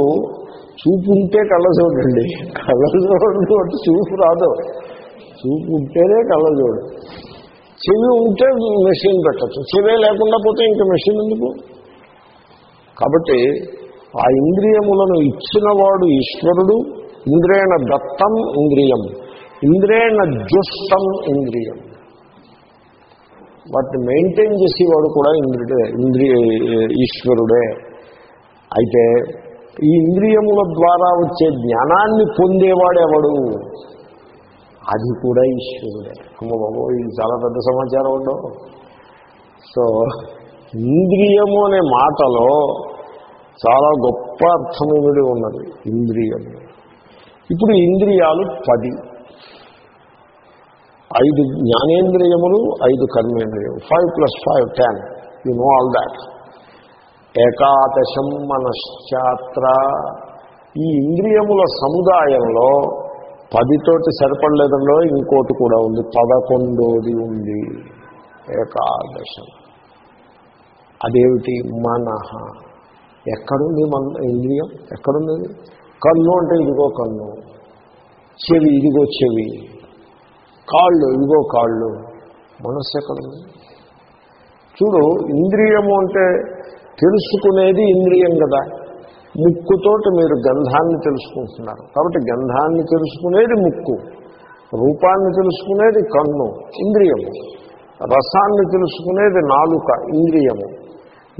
చూపు ఉంటే కళ్ళజోడు అండి కళ్ళజోడు అంటే చూపు రాదు. చూపు ఉంటేనే కళ్ళజోడు చెవి ఉంటే మెషిన్ పెట్టచ్చు. చెవే లేకుండా పోతే ఇంకా మెషిన్ ఎందుకు? కాబట్టి ఆ ఇంద్రియములను ఇచ్చినవాడు ఈశ్వరుడు ఇంద్రేణ దత్తం ఇంద్రియం. ఇంద్రేణ జుష్టం ఇంద్రియం. వాటిని మెయింటైన్ చేసేవాడు కూడా ఇంద్రుడే ఇంద్రియ ఈశ్వరుడే. అయితే ఈ ఇంద్రియముల ద్వారా వచ్చే జ్ఞానాన్ని పొందేవాడు ఎవడు అది కూడా ఈశ్వరుడే. అమ్మ బాబు ఇది చాలా పెద్ద సమాచారం ఉండవు సో ఇంద్రియము అనే మాటలో చాలా గొప్ప అర్థము అర్థముడి ఉన్నది ఇంద్రియము. ఇప్పుడు ఇంద్రియాలు పది. ఐదు జ్ఞానేంద్రియములు ఐదు కర్మేంద్రియములు. Five plus five ten you know all that ఏకాదశం మనశ్చాత్ర. ఈ ఇంద్రియముల సముదాయంలో పదితోటి సరిపడలేదంలో ఇంకోటి కూడా ఉంది. పదకొండోది ఉంది. ఏకాదశం. అదేమిటి? మనహ ఎక్కడుంది మన ఇంద్రియం? ఎక్కడుంది? కన్ను అంటే ఇదిగో కన్ను. చెవి ఇదిగో చెవి. కాళ్ళు ఇదిగో కాళ్ళు. మనస్సు ఎక్కడుంది? చూడు ఇంద్రియము అంటే తెలుసుకునేది ఇంద్రియం కదా. ముక్కుతోటి మీరు గంధాన్ని తెలుసుకుంటున్నారు. కాబట్టి గంధాన్ని తెలుసుకునేది ముక్కు రూపాన్ని తెలుసుకునేది కన్ను ఇంద్రియము. రసాన్ని తెలుసుకునేది నాలుక ఇంద్రియము.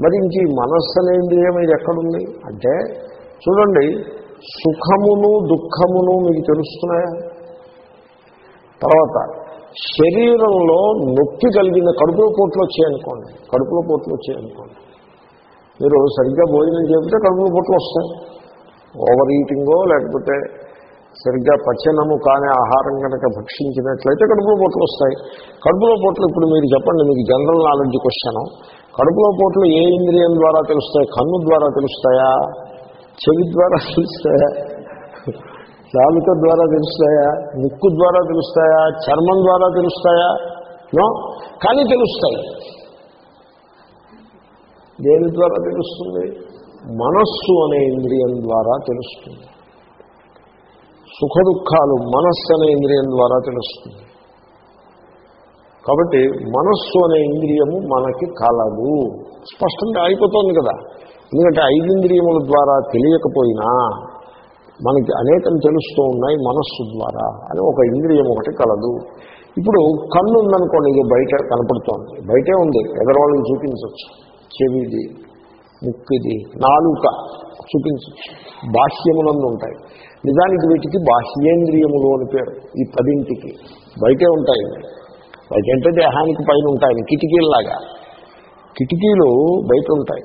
మరి ఇంక ఈ మనస్సు అనే ఇంద్రియం ఇది ఎక్కడుంది? అంటే చూడండి సుఖమును దుఃఖమును మీకు తెలుస్తున్నాయా? తర్వాత శరీరంలో నొప్పి కలిగిన కడుపులో పోట్లు వచ్చాయనుకోండి. కడుపులో పోట్లు వచ్చాయనుకోండి. మీరు సరిగ్గా భోజనం చేపితే కడుపులో పొట్లు వస్తాయి ఓవర్ ఈటింగో లేకపోతే సరిగ్గా పచ్చనము కాని ఆహారం కనుక భక్షించినట్లయితే కడుపులో పొట్లు వస్తాయి. కడుపులో పొట్లు ఇప్పుడు మీరు చెప్పండి మీకు జనరల్ నాలెడ్జ్ క్వశ్చన్. కడుపులో పొట్లు ఏ ఇంద్రియం ద్వారా తెలుస్తాయి? కన్ను ద్వారా తెలుస్తాయా? చెవి ద్వారా తెలుస్తాయా? నాలుక ద్వారా తెలుస్తాయా? ముక్కు ద్వారా తెలుస్తాయా? చర్మం ద్వారా తెలుస్తాయా? నో? కానీ తెలుస్తాయి. దేని ద్వారా తెలుస్తుంది? మనస్సు అనే ఇంద్రియం ద్వారా తెలుస్తుంది. సుఖ దుఃఖాలు మనస్సు అనే ఇంద్రియం ద్వారా తెలుస్తుంది. కాబట్టి మనస్సు అనే ఇంద్రియము మనకి కలదు. స్పష్టంగా అయిపోతుంది కదా. ఎందుకంటే ఐదింద్రియముల ద్వారా తెలియకపోయినా మనకి అనేకం తెలుస్తూ ఉన్నాయి మనస్సు ద్వారా అని ఒక ఇంద్రియం ఒకటి కలదు. ఇప్పుడు కన్ను ఉందనుకోండి ఇది బయట కనపడుతోంది. బయటే ఉంది. ఎదరవాళ్ళకి చూపించవచ్చు. చెవిది ముక్కిది నాలుక చూపించు. బాహ్యములందు ఉంటాయి. నిజానికి వీటికి బాహ్యేంద్రియములు అని పేరు ఈ పదింటికి. బయటే ఉంటాయి. బయటంటే దేహానికి పైన ఉంటాయి. కిటికీల్లాగా. కిటికీలు బయట ఉంటాయి.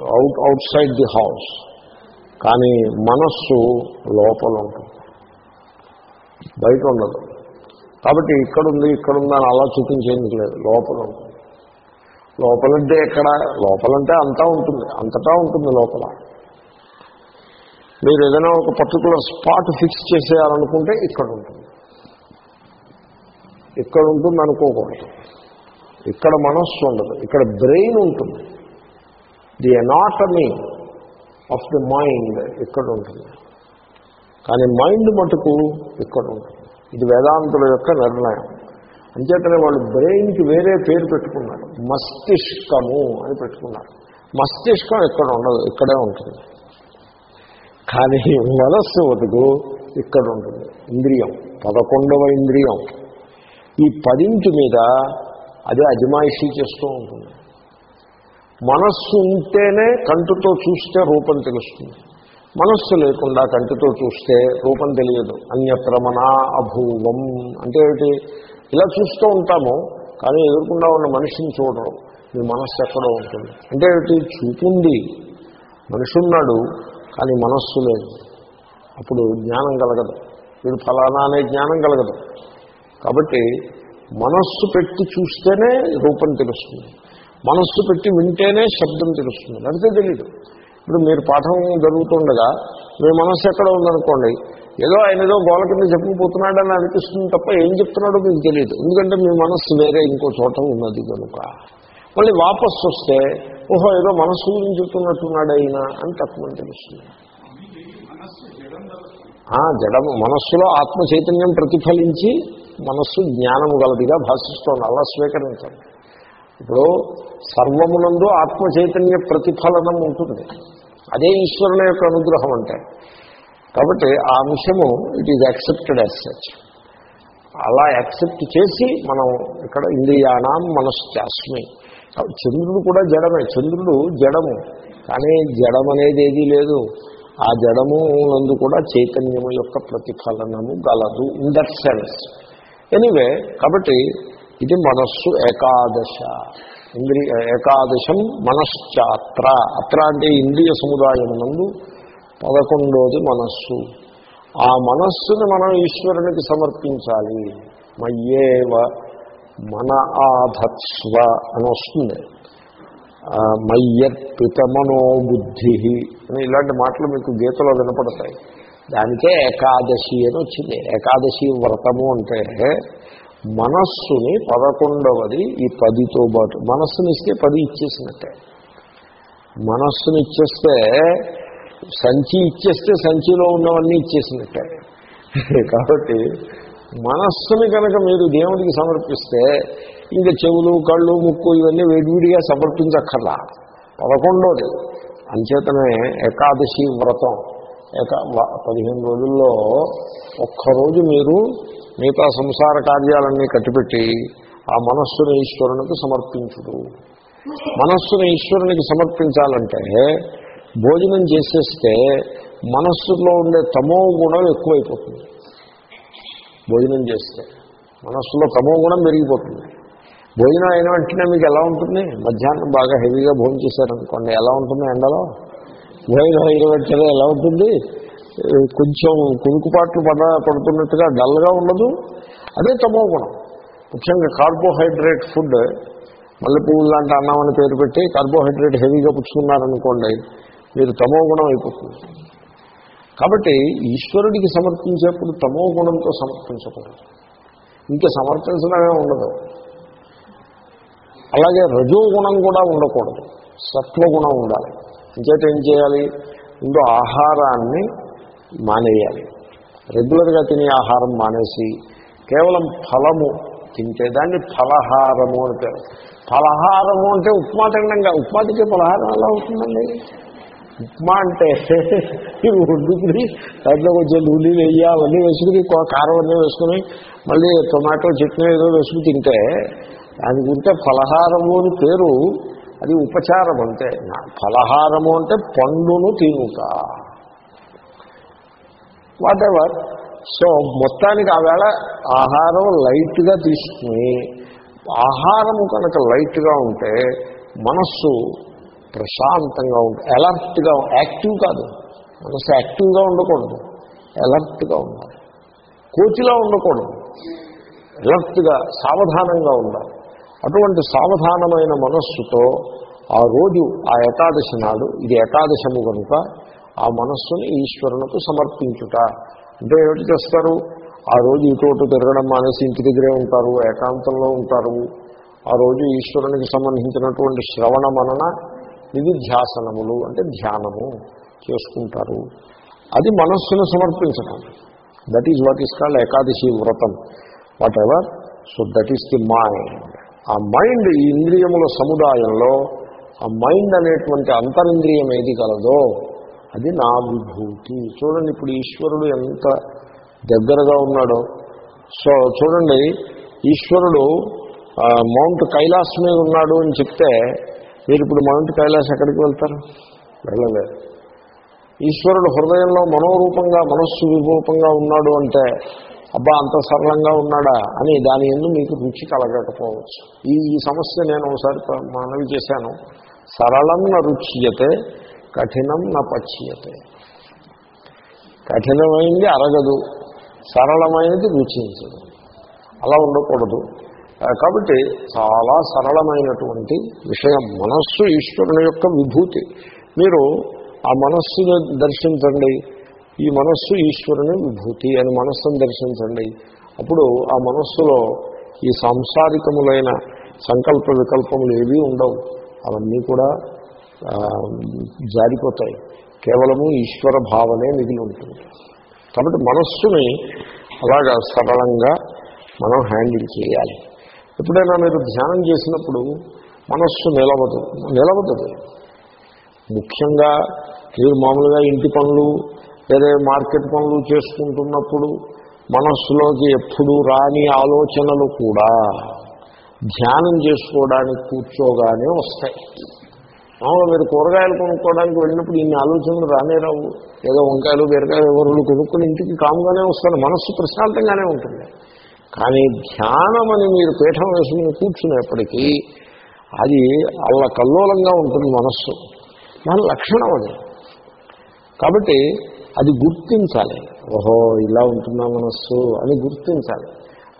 Out outside the house కానీ మనస్సు లోపల ఉంటుంది. బయట ఉండదు. కాబట్టి ఇక్కడుంది ఇక్కడుందని అని అలా చూపించేందుకు లేదు. లోపల లోపలంటే ఎక్కడ? లోపలంటే అంతా ఉంటుంది. అంతటా ఉంటుంది లోపల. మీరు ఏదైనా ఒక పర్టికులర్ స్పాట్ ఫిక్స్ చేసేయాలనుకుంటే ఇక్కడ ఉంటుంది. ఇక్కడ ఉంటుంది అనుకోకూడదు. ఇక్కడ మనస్సు ఉండదు. ఇక్కడ బ్రెయిన్ ఉంటుంది. The anatomy of the mind ఇక్కడ ఉంటుంది. కానీ మైండ్ మటుకు ఇక్కడ ఉంటుంది. ఇది వేదాంతుల యొక్క నిర్ణయం. అంచేతనే వాళ్ళు బ్రెయిన్కి వేరే పేరు పెట్టుకున్నారు. మస్తిష్కము అని పెట్టుకున్నారు. మస్తిష్కం ఇక్కడ ఉండదు ఇక్కడే ఉంటుంది. కానీ మనస్సు వదుకు ఇక్కడ ఉంటుంది. ఇంద్రియం పదకొండవ ఇంద్రియం. ఈ పదింటి మీద అది అజమాయిషీ చేస్తూ ఉంటుంది. మనస్సు ఉంటేనే కంటితో చూస్తే రూపం తెలుస్తుంది. మనస్సు లేకుండా కంటితో చూస్తే రూపం తెలియదు. అన్యత్రమనా అభూవం. అంటే ఏమిటి? ఇలా చూస్తూ ఉంటాము కానీ ఎదుర్కొండా ఉన్న మనిషిని చూడరు. మీ మనస్సు ఎక్కడో ఉంటుంది. అంటే ఏమిటి? చూపుంది. మనిషి ఉన్నాడు కానీ మనస్సు లేదు. అప్పుడు జ్ఞానం కలగదు. వీడు ఫలానా అనే జ్ఞానం కలగదు. కాబట్టి మనస్సు పెట్టి చూస్తేనే రూపం తెలుస్తుంది. మనస్సు పెట్టి వింటేనే శబ్దం తెలుస్తుంది. లేకపోతే తెలియదు ఇప్పుడు మీరు పాఠం జరుగుతుండగా మీ మనస్సు ఎక్కడ ఉందనుకోండి ఏదో ఆయన ఏదో గోల కింద చెప్పుకుపోతున్నాడని అనిపిస్తుంది తప్ప ఏం చెప్తున్నాడో మీకు తెలియదు. ఎందుకంటే మీ మనస్సు వేరే ఇంకో చోట ఉన్నది కనుక. మళ్ళీ వాపస్సు వస్తే ఓహో ఏదో మనస్సు గురించి చెప్తున్నట్టున్నాడు అయినా అని తక్కువ తెలుస్తుంది. ఆ, జడము మనస్సులో ఆత్మ చైతన్యం ప్రతిఫలించి మనస్సు జ్ఞానము గలదిగా భాషిస్తోంది. అలా స్వీకరించండి ఇప్పుడు సర్వమునందు ఆత్మ చైతన్య ప్రతిఫలనం ఉంటుంది. అదే ఈశ్వరుని యొక్క అనుగ్రహం అంటే. కాబట్టి ఆ అంశము it is accepted as such అలా యాక్సెప్ట్ చేసి మనం ఇక్కడ ఇంద్రియాణం మనశ్చాస్మి. చంద్రుడు కూడా జడమే. చంద్రుడు జడము. కానీ జడమనేది ఏదీ లేదు. ఆ జడము నందు కూడా చైతన్యము యొక్క ప్రతిఫలనము గలదు. ఇన్ దట్ సెన్స్ ఎనివే కాబట్టి ఇది మనస్సు ఏకాదశ. ఇంద్రి ఏకాదశం మనశ్చాత్ర. అత్ర అంటే ఇంద్రియ సముదాయమునందు పదకొండోది మనస్సు. ఆ మనస్సుని మనం ఈశ్వరునికి సమర్పించాలి. మయ్యేవ మన ఆధత్స్వ అని వస్తుంది. మయ్యర్పిత మనోబుద్ధి అని ఇలాంటి మాటలు మీకు గీతలో వినపడతాయి. దానికే ఏకాదశి అని వచ్చింది. ఏకాదశి వ్రతము అంటే మనస్సుని పదకొండవది ఈ పదితో పాటు మనస్సుని ఇస్తే పది ఇచ్చేసినట్టే. మనస్సుని ఇచ్చేస్తే సంచి ఇచ్చేస్తే సంచిలో ఉన్నవన్నీ ఇచ్చేసినట్టే. కాబట్టి మనస్సుని కనుక మీరు దేవుడికి సమర్పిస్తే ఇంకా చెవులు కళ్ళు ముక్కు ఇవన్నీ వేడివిడిగా సమర్పించక్కర్లా. పదకొండోది. అంచేతనే ఏకాదశి వ్రతం. ఏకా పదిహేను రోజుల్లో ఒక్కరోజు మీరు మిగతా సంసార కార్యాలన్నీ కట్టిపెట్టి ఆ మనస్సును ఈశ్వరునికి సమర్పించుడు. మనస్సుని ఈశ్వరునికి సమర్పించాలంటే భోజనం చేసేస్తే మనస్సులో ఉండే తమో గుణం ఎక్కువైపోతుంది. భోజనం చేస్తే మనస్సులో తమో గుణం పెరిగిపోతుంది. భోజనం అయిన వెంటనే మీకు ఎలా ఉంటుంది? మధ్యాహ్నం బాగా హెవీగా భోజనం చేశారనుకోండి ఎలా ఉంటుంది ఎండలో? భోజనం అయిన వెంటనే ఎలా ఉంటుంది? కొంచెం కునుకుపాట్లు పడ పడుతున్నట్టుగా డల్గా ఉండదు. అదే తమో గుణం. ముఖ్యంగా కార్బోహైడ్రేట్ ఫుడ్ మల్లె పువ్వులు లాంటి అన్నం అని పేరు పెట్టి కార్బోహైడ్రేట్ హెవీగా పుచ్చుకున్నారనుకోండి మీరు తమో గుణం అయిపోతుంది కాబట్టి ఈశ్వరుడికి సమర్పించేప్పుడు తమో గుణంతో సమర్పించకూడదు. ఇంకా సమర్పించడమే ఉండదు. అలాగే రజోగుణం కూడా ఉండకూడదు. సత్వగుణం ఉండాలి. ఇంచేత ఏం చేయాలి? ముందు ఆహారాన్ని మానేయాలి. రెగ్యులర్గా తినే ఆహారం మానేసి కేవలం ఫలము తింటే దాన్ని ఫలహారము అని పేరు. ఫలహారము అంటే ఉప్మా తినడంగా ఉప్మా తింటే ఫలహారం ఎలా అవుతుందండి? ఉప్మా అంటే <laughs> వండుకుని దాంట్లో కొంచెం నూనె వెయ్యి అవన్నీ వేసుకుని కారం అన్నీ వేసుకుని మళ్ళీ టొమాటో చట్నీ ఏదో వేసుకుని తింటే దాని గురింటే ఫలహారము అని పేరు. అది ఉపచారం అంతే నా- ఫలహారము అంటే పండును తినుట. వాట్ ఎవర్ సో మొత్తానికి ఆవేళ ఆహారం లైట్గా తీసుకుని ఆహారము కనుక లైట్గా ఉంటే మనస్సు ప్రశాంతంగా ఉంటుంది అలర్ట్గా యాక్టివ్ కాదు. మనస్సు యాక్టివ్గా ఉండకూడదు. అలర్ట్గా ఉండాలి. కోచిలా ఉండకూడదు. అలర్ట్గా సావధానంగా ఉండాలి. అటువంటి సావధానమైన మనస్సుతో ఆ రోజు ఆ ఏకాదశి నాడు ఇది ఏకాదశము కనుక ఆ మనస్సుని ఈశ్వరునకు సమర్పించుట. అంటే ఏమిటి చేస్తారు? ఆ రోజు ఇటు తిరగడం మానేసి ఇంటి దగ్గరే ఉంటారు ఏకాంతంలో ఉంటారు. ఆ రోజు ఈశ్వరునికి సంబంధించినటువంటి శ్రవణ మనన నిధిధ్యాసనములు అంటే ధ్యానము చేసుకుంటారు. అది మనస్సును సమర్పించడం that is what is called Ekadashi వ్రతం. Whatever so that is the mind ఆ మైండ్ ఈ ఇంద్రియముల సముదాయంలో ఆ మైండ్ అనేటువంటి అంతరింద్రియం ఏది కలదో అది నా విభూతి. చూడండి ఇప్పుడు ఈశ్వరుడు ఎంత దగ్గరగా ఉన్నాడో. సో చూడండి ఈశ్వరుడు మౌంట్ కైలాస్ మీద ఉన్నాడు అని చెప్తే మీరు ఇప్పుడు మౌంట్ కైలాస్ ఎక్కడికి వెళ్తారు? వెళ్ళలేదు. ఈశ్వరుడు హృదయంలో మనోరూపంగా మనస్సు విరూపంగా ఉన్నాడు అంటే అబ్బా అంత సరళంగా ఉన్నాడా అని దాని ఎందు మీకు రుచి కలగకపోవచ్చు. ఈ ఈ సమస్య నేను ఒకసారి మనవి చేశాను. సరళంగా రుచి రుచ్యతే కఠినం నా పచ్యతే కఠినమైంది అరగదు సరళమైనది రుచించదు అలా ఉండకూడదు. కాబట్టి చాలా సరళమైనటువంటి విషయం మనస్సు ఈశ్వరుని యొక్క విభూతి. మీరు ఆ మనస్సును దర్శించండి ఈ మనస్సు ఈశ్వరుని విభూతి అని మనస్సును దర్శించండి. అప్పుడు ఆ మనస్సులో ఈ సాంసారికములైన సంకల్ప వికల్పములు ఏవీ ఉండవు. అవన్నీ కూడా జారిపోతాయి. కేవలము ఈశ్వర భావనే మిగిలి ఉంటుంది. కాబట్టి మనస్సుని అలాగా సరళంగా మనం హ్యాండిల్ చేయాలి. ఎప్పుడైనా మీరు ధ్యానం చేసినప్పుడు మనస్సు నిలవదు. నిలవదు ముఖ్యంగా మీరు మామూలుగా ఇంటి పనులు వేరే మార్కెట్ పనులు చేసుకుంటున్నప్పుడు మనస్సులోకి ఎప్పుడు రాని ఆలోచనలు కూడా ధ్యానం చేసుకోవడానికి కూర్చోగానే వస్తాయి. మామూలుగా మీరు కూరగాయలు కొనుక్కోవడానికి వెళ్ళినప్పుడు ఇన్ని ఆలోచనలు రానే రావు. ఏదో వంకాయలు బీరకాయలు ఎవరు కొనుక్కుని ఇంటికి కాముగానే వస్తారు. మనస్సు ప్రశాంతంగానే ఉంటుంది. కానీ ధ్యానం అని మీరు పీఠం వేసుకుని కూర్చునేప్పటికీ అది అల్ల కల్లోలంగా ఉంటుంది మనస్సు. మన లక్షణం అది. కాబట్టి అది గుర్తించాలి. ఓహో ఇలా ఉంటుందా మనస్సు అని గుర్తించాలి.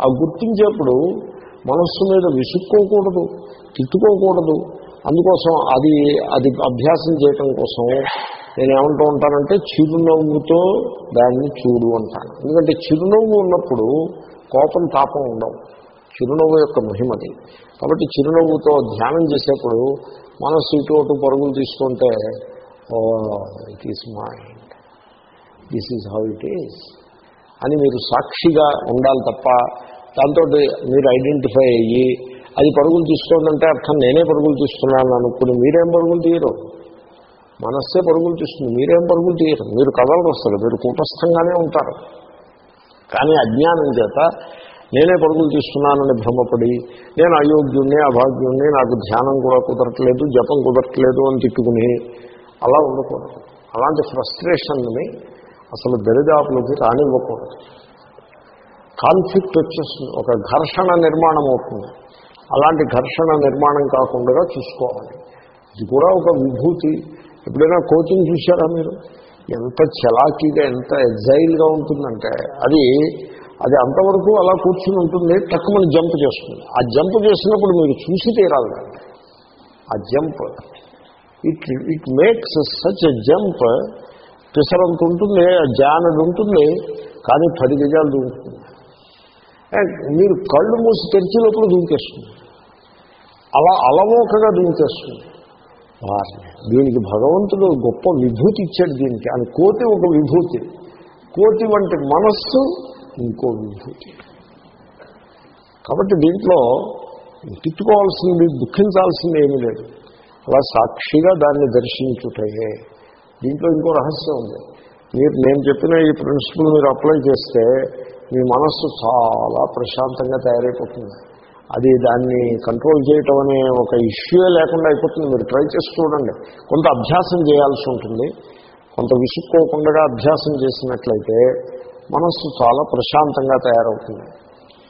ఆ గుర్తించేప్పుడు మనస్సు మీద విసుక్కోకూడదు తిట్టుకోకూడదు. అందుకోసం అది అది అభ్యాసం చేయటం కోసం నేను ఏమంటూ ఉంటానంటే చిరునవ్వుతో దాన్ని చూడు అంటాను. ఎందుకంటే చిరునవ్వు ఉన్నప్పుడు కోపం తాపం ఉండవు. చిరునవ్వు యొక్క మహిమది. కాబట్టి చిరునవ్వుతో ధ్యానం చేసేప్పుడు మనస్సు ఇటు అటు పరుగులు తీసుకుంటే ఓ it is mind this is how it is అని మీరు సాక్షిగా ఉండాలి తప్ప దాంతో మీరు ఐడెంటిఫై అయ్యి అది పరుగులు తీసుకోందంటే అర్థం నేనే పరుగులు తీస్తున్నాను అనుకుని మీరేం పరుగులు తీయరు? మనస్సే పరుగులు తీస్తుంది. మీరేం పరుగులు తీయరు? మీరు కథలు వస్తారు మీరు కూటస్థంగానే ఉంటారు. కానీ అజ్ఞానం చేత నేనే పరుగులు తీస్తున్నానని భ్రమపడి నేను అయోగ్యుణ్ణి అభాగ్యుణ్ణి నాకు ధ్యానం కూడా కుదరట్లేదు జపం కుదరట్లేదు అని తిట్టుకుని అలా ఉండకూడదు. అలాంటి ఫ్రస్ట్రేషన్ని అసలు దరిదాపులకి రానివ్వకూడదు. కాన్ఫ్లిక్ట్ వచ్చేస్తుంది. ఒక ఘర్షణ నిర్మాణం అవుతుంది అలాంటి ఘర్షణ నిర్మాణం కాకుండా చూసుకోవాలి. ఇది కూడా ఒక విభూతి. ఎప్పుడైనా కోచింగ్ చూశారా మీరు? ఎంత చలాకీగా ఎంత ఎగ్జైల్గా ఉంటుందంటే అది అది అంతవరకు అలా కూర్చుని ఉంటుంది తక్కువని జంప్ చేస్తుంది. ఆ జంప్ చేసినప్పుడు మీరు చూసి తీరాలి. ఆ jump it it makes such a jump. పిసరంత ఉంటుంది జానడు ఉంటుంది కానీ పది గజాలు దూకుతుంది మీరు కళ్ళు మూసి తెరిచి లోపల దూకేస్తుంది. అలా అలవోకగా దూకేస్తుంది. దీనికి భగవంతుడు గొప్ప విభూతి ఇచ్చాడు దీనికి. అని కోతి ఒక విభూతి. కోతి వంటి మనస్సు ఇంకో విభూతి. కాబట్టి దీంట్లో తిట్టుకోవాల్సింది దుఃఖించాల్సింది ఏమీ లేదు. అలా సాక్షిగా దాన్ని దర్శించుటయే. దీంట్లో ఇంకో రహస్యం ఉంది. మీరు నేను చెప్పిన ఈ ప్రిన్సిపల్ మీరు అప్లై చేస్తే మీ మనస్సు చాలా ప్రశాంతంగా తయారైపోతుంది. అది దాన్ని కంట్రోల్ చేయటం అనే ఒక ఇష్యూ లేకుండా అయిపోతుంది. మీరు ట్రై చేసి చూడండి. కొంత అభ్యాసం చేయాల్సి ఉంటుంది. కొంత విసుక్కోకుండా అభ్యాసం చేసినట్లయితే మనస్సు చాలా ప్రశాంతంగా తయారవుతుంది.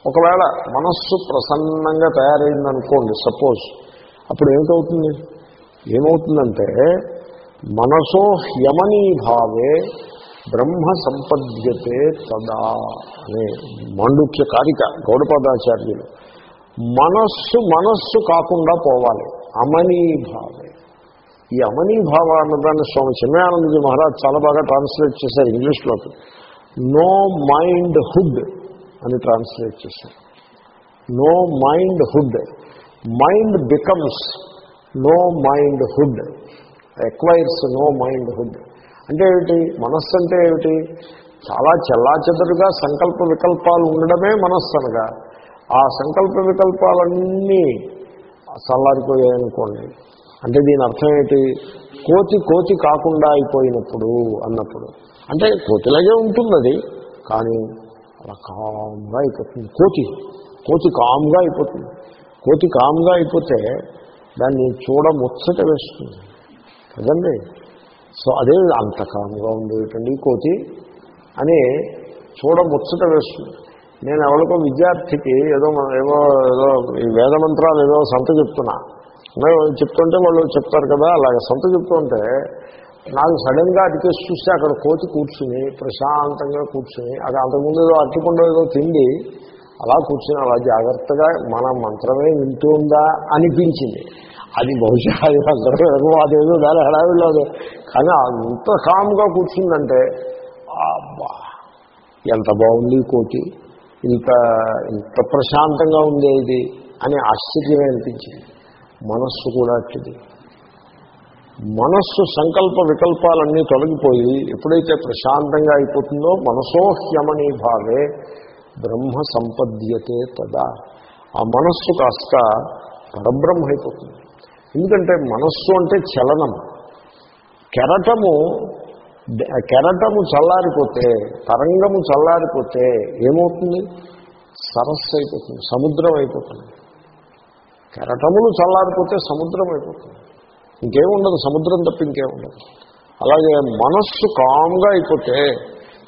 ఒకవేళ మనస్సు ప్రసన్నంగా తయారైందనుకోండి సపోజ్ అప్పుడు ఏమిటవుతుంది? ఏమవుతుందంటే మనసో హ్యమనీ భావే బ్రహ్మ సంపద్యతే తదా అనే మాండుక్య కారిక గౌడపదాచార్యులు. మనస్సు మనస్సు కాకుండా పోవాలి. అమనీభావే. ఈ అమనీ భావ అన్నదాన్ని స్వామి చిన్మయానందజీ మహారాజ్ చాలా బాగా ట్రాన్స్లేట్ చేశారు ఇంగ్లీష్లోకి. నో మైండ్ హుడ్ అని ట్రాన్స్లేట్ చేశారు. No mind hood. Mind becomes no mind hood. Acquires no mind hood. అంటే ఏమిటి? మనస్సు అంటే ఏమిటి? చాలా చెల్లాచెదరుగా సంకల్ప వికల్పాలు ఉండడమే మనస్సు అనగా ఆ సంకల్ప వికల్పాలన్నీ చల్లారిపోయాయనుకోండి అంటే దీని అర్థం ఏంటి కోతి కోతి కాకుండా అయిపోయినప్పుడు అన్నప్పుడు. అంటే కోతిలాగే ఉంటుంది అది కానీ అలా కామ్గా అయిపోతుంది. కోతి కోతి కామ్గా అయిపోతుంది. కోతి కామ్గా అయిపోతే దాన్ని చూడ ముచ్చట వేస్తుంది. కదండి? సో అదే అంత కామ్గా ఉండేటండి కోతి అని చూడ ముచ్చట వేస్తుంది. నేను ఎవరికో విద్యార్థికి ఏదో ఏదో ఏదో ఈ వేద మంత్రాలు ఏదో సంత చెప్తున్నా. చెప్తుంటే వాళ్ళు చెప్తారు కదా అలాగే సంత చెప్తుంటే నాకు సడన్గా అటుకేసి చూస్తే అక్కడ కోతి కూర్చుని ప్రశాంతంగా కూర్చుని అక్కడ అంతకుముందు ఏదో అట్టుకుండా ఏదో తిండి అలా కూర్చుని అలా జాగ్రత్తగా మన మంత్రమే వింటూ ఉందా అనిపించింది. అది బహుశా అది అందరూ అదేదో దాని హడావిలో కానీ అంత కామ్గా కూర్చుందంటే అబ్బా ఎంత బాగుంది కోటి ఇంత ఇంత ప్రశాంతంగా ఉంది ఇది అని ఆశ్చర్యమే అనిపించింది. మనస్సు కూడా అట్టిది. మనస్సు సంకల్ప వికల్పాలన్నీ తొలగిపోయి ఎప్పుడైతే ప్రశాంతంగా అయిపోతుందో మనసోహ్యమని భావే బ్రహ్మ సంపద్యతే తదా. ఆ మనస్సు కాస్త పరబ్రహ్మ అయిపోతుంది. ఎందుకంటే మనస్సు అంటే చలనం. కెరటము కెరటము చల్లారిపోతే తరంగము చల్లారిపోతే ఏమవుతుంది? సరస్సు అయిపోతుంది సముద్రం అయిపోతుంది. కెరటములు చల్లారిపోతే సముద్రం అయిపోతుంది. ఇంకేముండదు సముద్రం తప్ప ఇంకేముండదు అలాగే మనస్సు కామ్గా అయిపోతే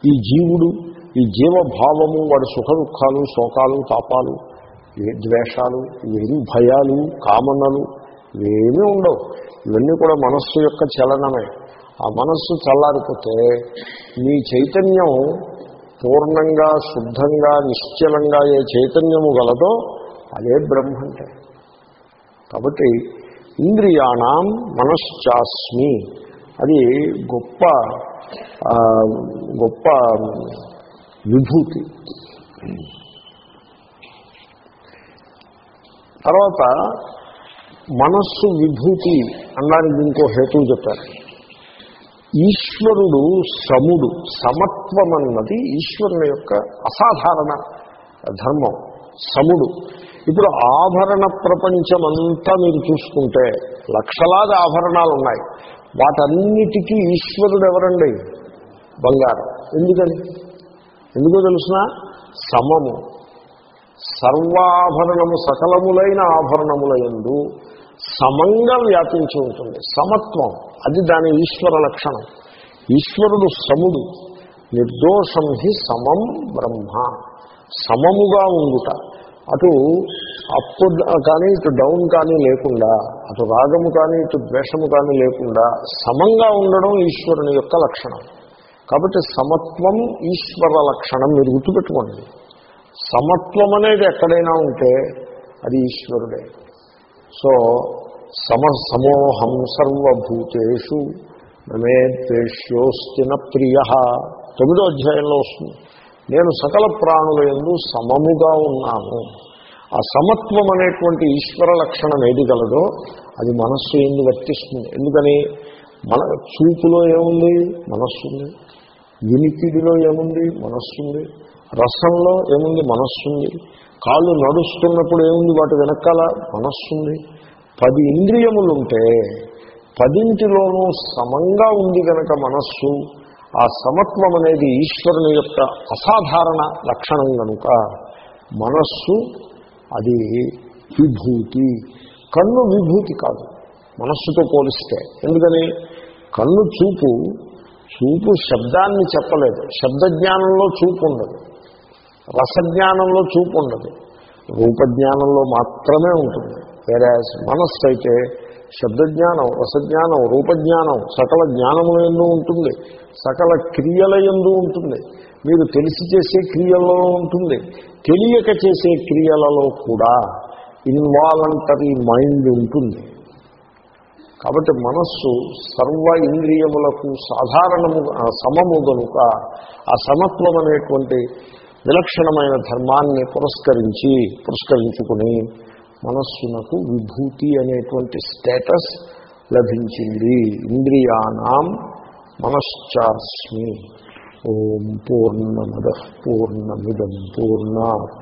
ఈ జీవుడు ఈ జీవభావము వాడి సుఖ దుఃఖాలు శోకాలు తాపాలు ద్వేషాలు ఇవేమి భయాలు కామనలు ఇవేమీ ఉండవు. ఇవన్నీ కూడా మనస్సు యొక్క చలనమే. ఆ మనస్సు చల్లారిపోతే మీ చైతన్యం పూర్ణంగా శుద్ధంగా నిశ్చలంగా ఏ చైతన్యము గలదో అదే బ్రహ్మ అంటే కాబట్టి ఇంద్రియాణం మనశ్చాస్మి. అది గొప్ప గొప్ప విభూతి. తర్వాత మనస్సు విభూతి అన్నానికి ఇంకో హేతువు చెప్పారు. ఈశ్వరుడు సముడు సమత్వం అన్నది ఈశ్వరుని యొక్క అసాధారణ ధర్మం సముడు. ఇప్పుడు ఆభరణ ప్రపంచం అంతా మీరు చూసుకుంటే లక్షలాది ఆభరణాలు ఉన్నాయి వాటన్నిటికీ ఈశ్వరుడు ఎవరండి? బంగారం. ఎందుకని? ఎందుకో తెలుసిన? సమము. సర్వాభరణము సకలములైన ఆభరణముల యందు సమంగా వ్యాపించి ఉంటుంది. సమత్వం అది దాని ఈశ్వర లక్షణం. ఈశ్వరుడు సముడు నిర్దోషం హి సమం బ్రహ్మ. సమముగా ఉండుట. అటు అప్పు కానీ ఇటు డౌన్ కానీ లేకుండా అటు రాగము కానీ ఇటు ద్వేషము కానీ లేకుండా సమంగా ఉండడం ఈశ్వరుని యొక్క లక్షణం. కాబట్టి సమత్వం ఈశ్వర లక్షణం మీరు గుర్తుపెట్టుకోండి. సమత్వం అనేది ఎక్కడైనా ఉంటే అది ఈశ్వరుడే. సో సమ సమోహం సర్వభూతేషు నమే ద్వేష్యోస్తిన ప్రియ. తొమ్మిదో అధ్యాయంలో వస్తుంది. నేను సకల ప్రాణుల ఎందు సమముగా ఉన్నాను. ఆ సమత్వం అనేటువంటి ఈశ్వర లక్షణం ఏది గలదో అది మనస్సు ఎందు వర్తిస్తుంది. ఎందుకని? మన చూపులో ఏముంది? మనస్సు ఉంది. వినికిడిలో ఏముంది? మనస్సుంది. రసంలో ఏముంది? మనస్సుంది. కాళ్ళు నడుస్తున్నప్పుడు ఏముంది? వాటి వెనకాల మనస్సుంది. పది పది ఇంద్రియములుంటే పదింటిలోనూ సమంగా ఉంది కనుక మనస్సు. ఆ సమత్వం అనేది ఈశ్వరుని యొక్క అసాధారణ లక్షణం కనుక మనస్సు అది విభూతి. కన్ను విభూతి కాదు. మనస్సుతో పోలిస్తే. ఎందుకని? కన్ను చూపు చూపు శబ్దాన్ని చెప్పలేదు. శబ్దజ్ఞానంలో చూపు ఉండదు. రసజ్ఞానంలో చూపు ఉండదు. రూపజ్ఞానంలో మాత్రమే ఉంటుంది. వేరే మనస్సు అయితే శబ్దజ్ఞానం రసజ్ఞానం రూపజ్ఞానం సకల జ్ఞానముల ఎందు ఉంటుంది. సకల క్రియల ఎందు ఉంటుంది. మీరు తెలిసి చేసే క్రియలలో ఉంటుంది. తెలియక చేసే క్రియలలో కూడా ఇన్వాలంటరీ మైండ్ ఉంటుంది. కాబట్టి మనస్సు సర్వ ఇంద్రియములకు సాధారణము సమము గనుక ఆ సమత్వం అనేటువంటి విలక్షణమైన ధర్మాన్ని పురస్కరించి పురస్కరించుకుని మనస్సునకు విభూతి అనేటువంటి స్టేటస్ లభించింది. ఇంద్రియాణం మనశ్చాస్మి. ఓం పూర్ణమద పూర్ణమిదం పూర్ణ.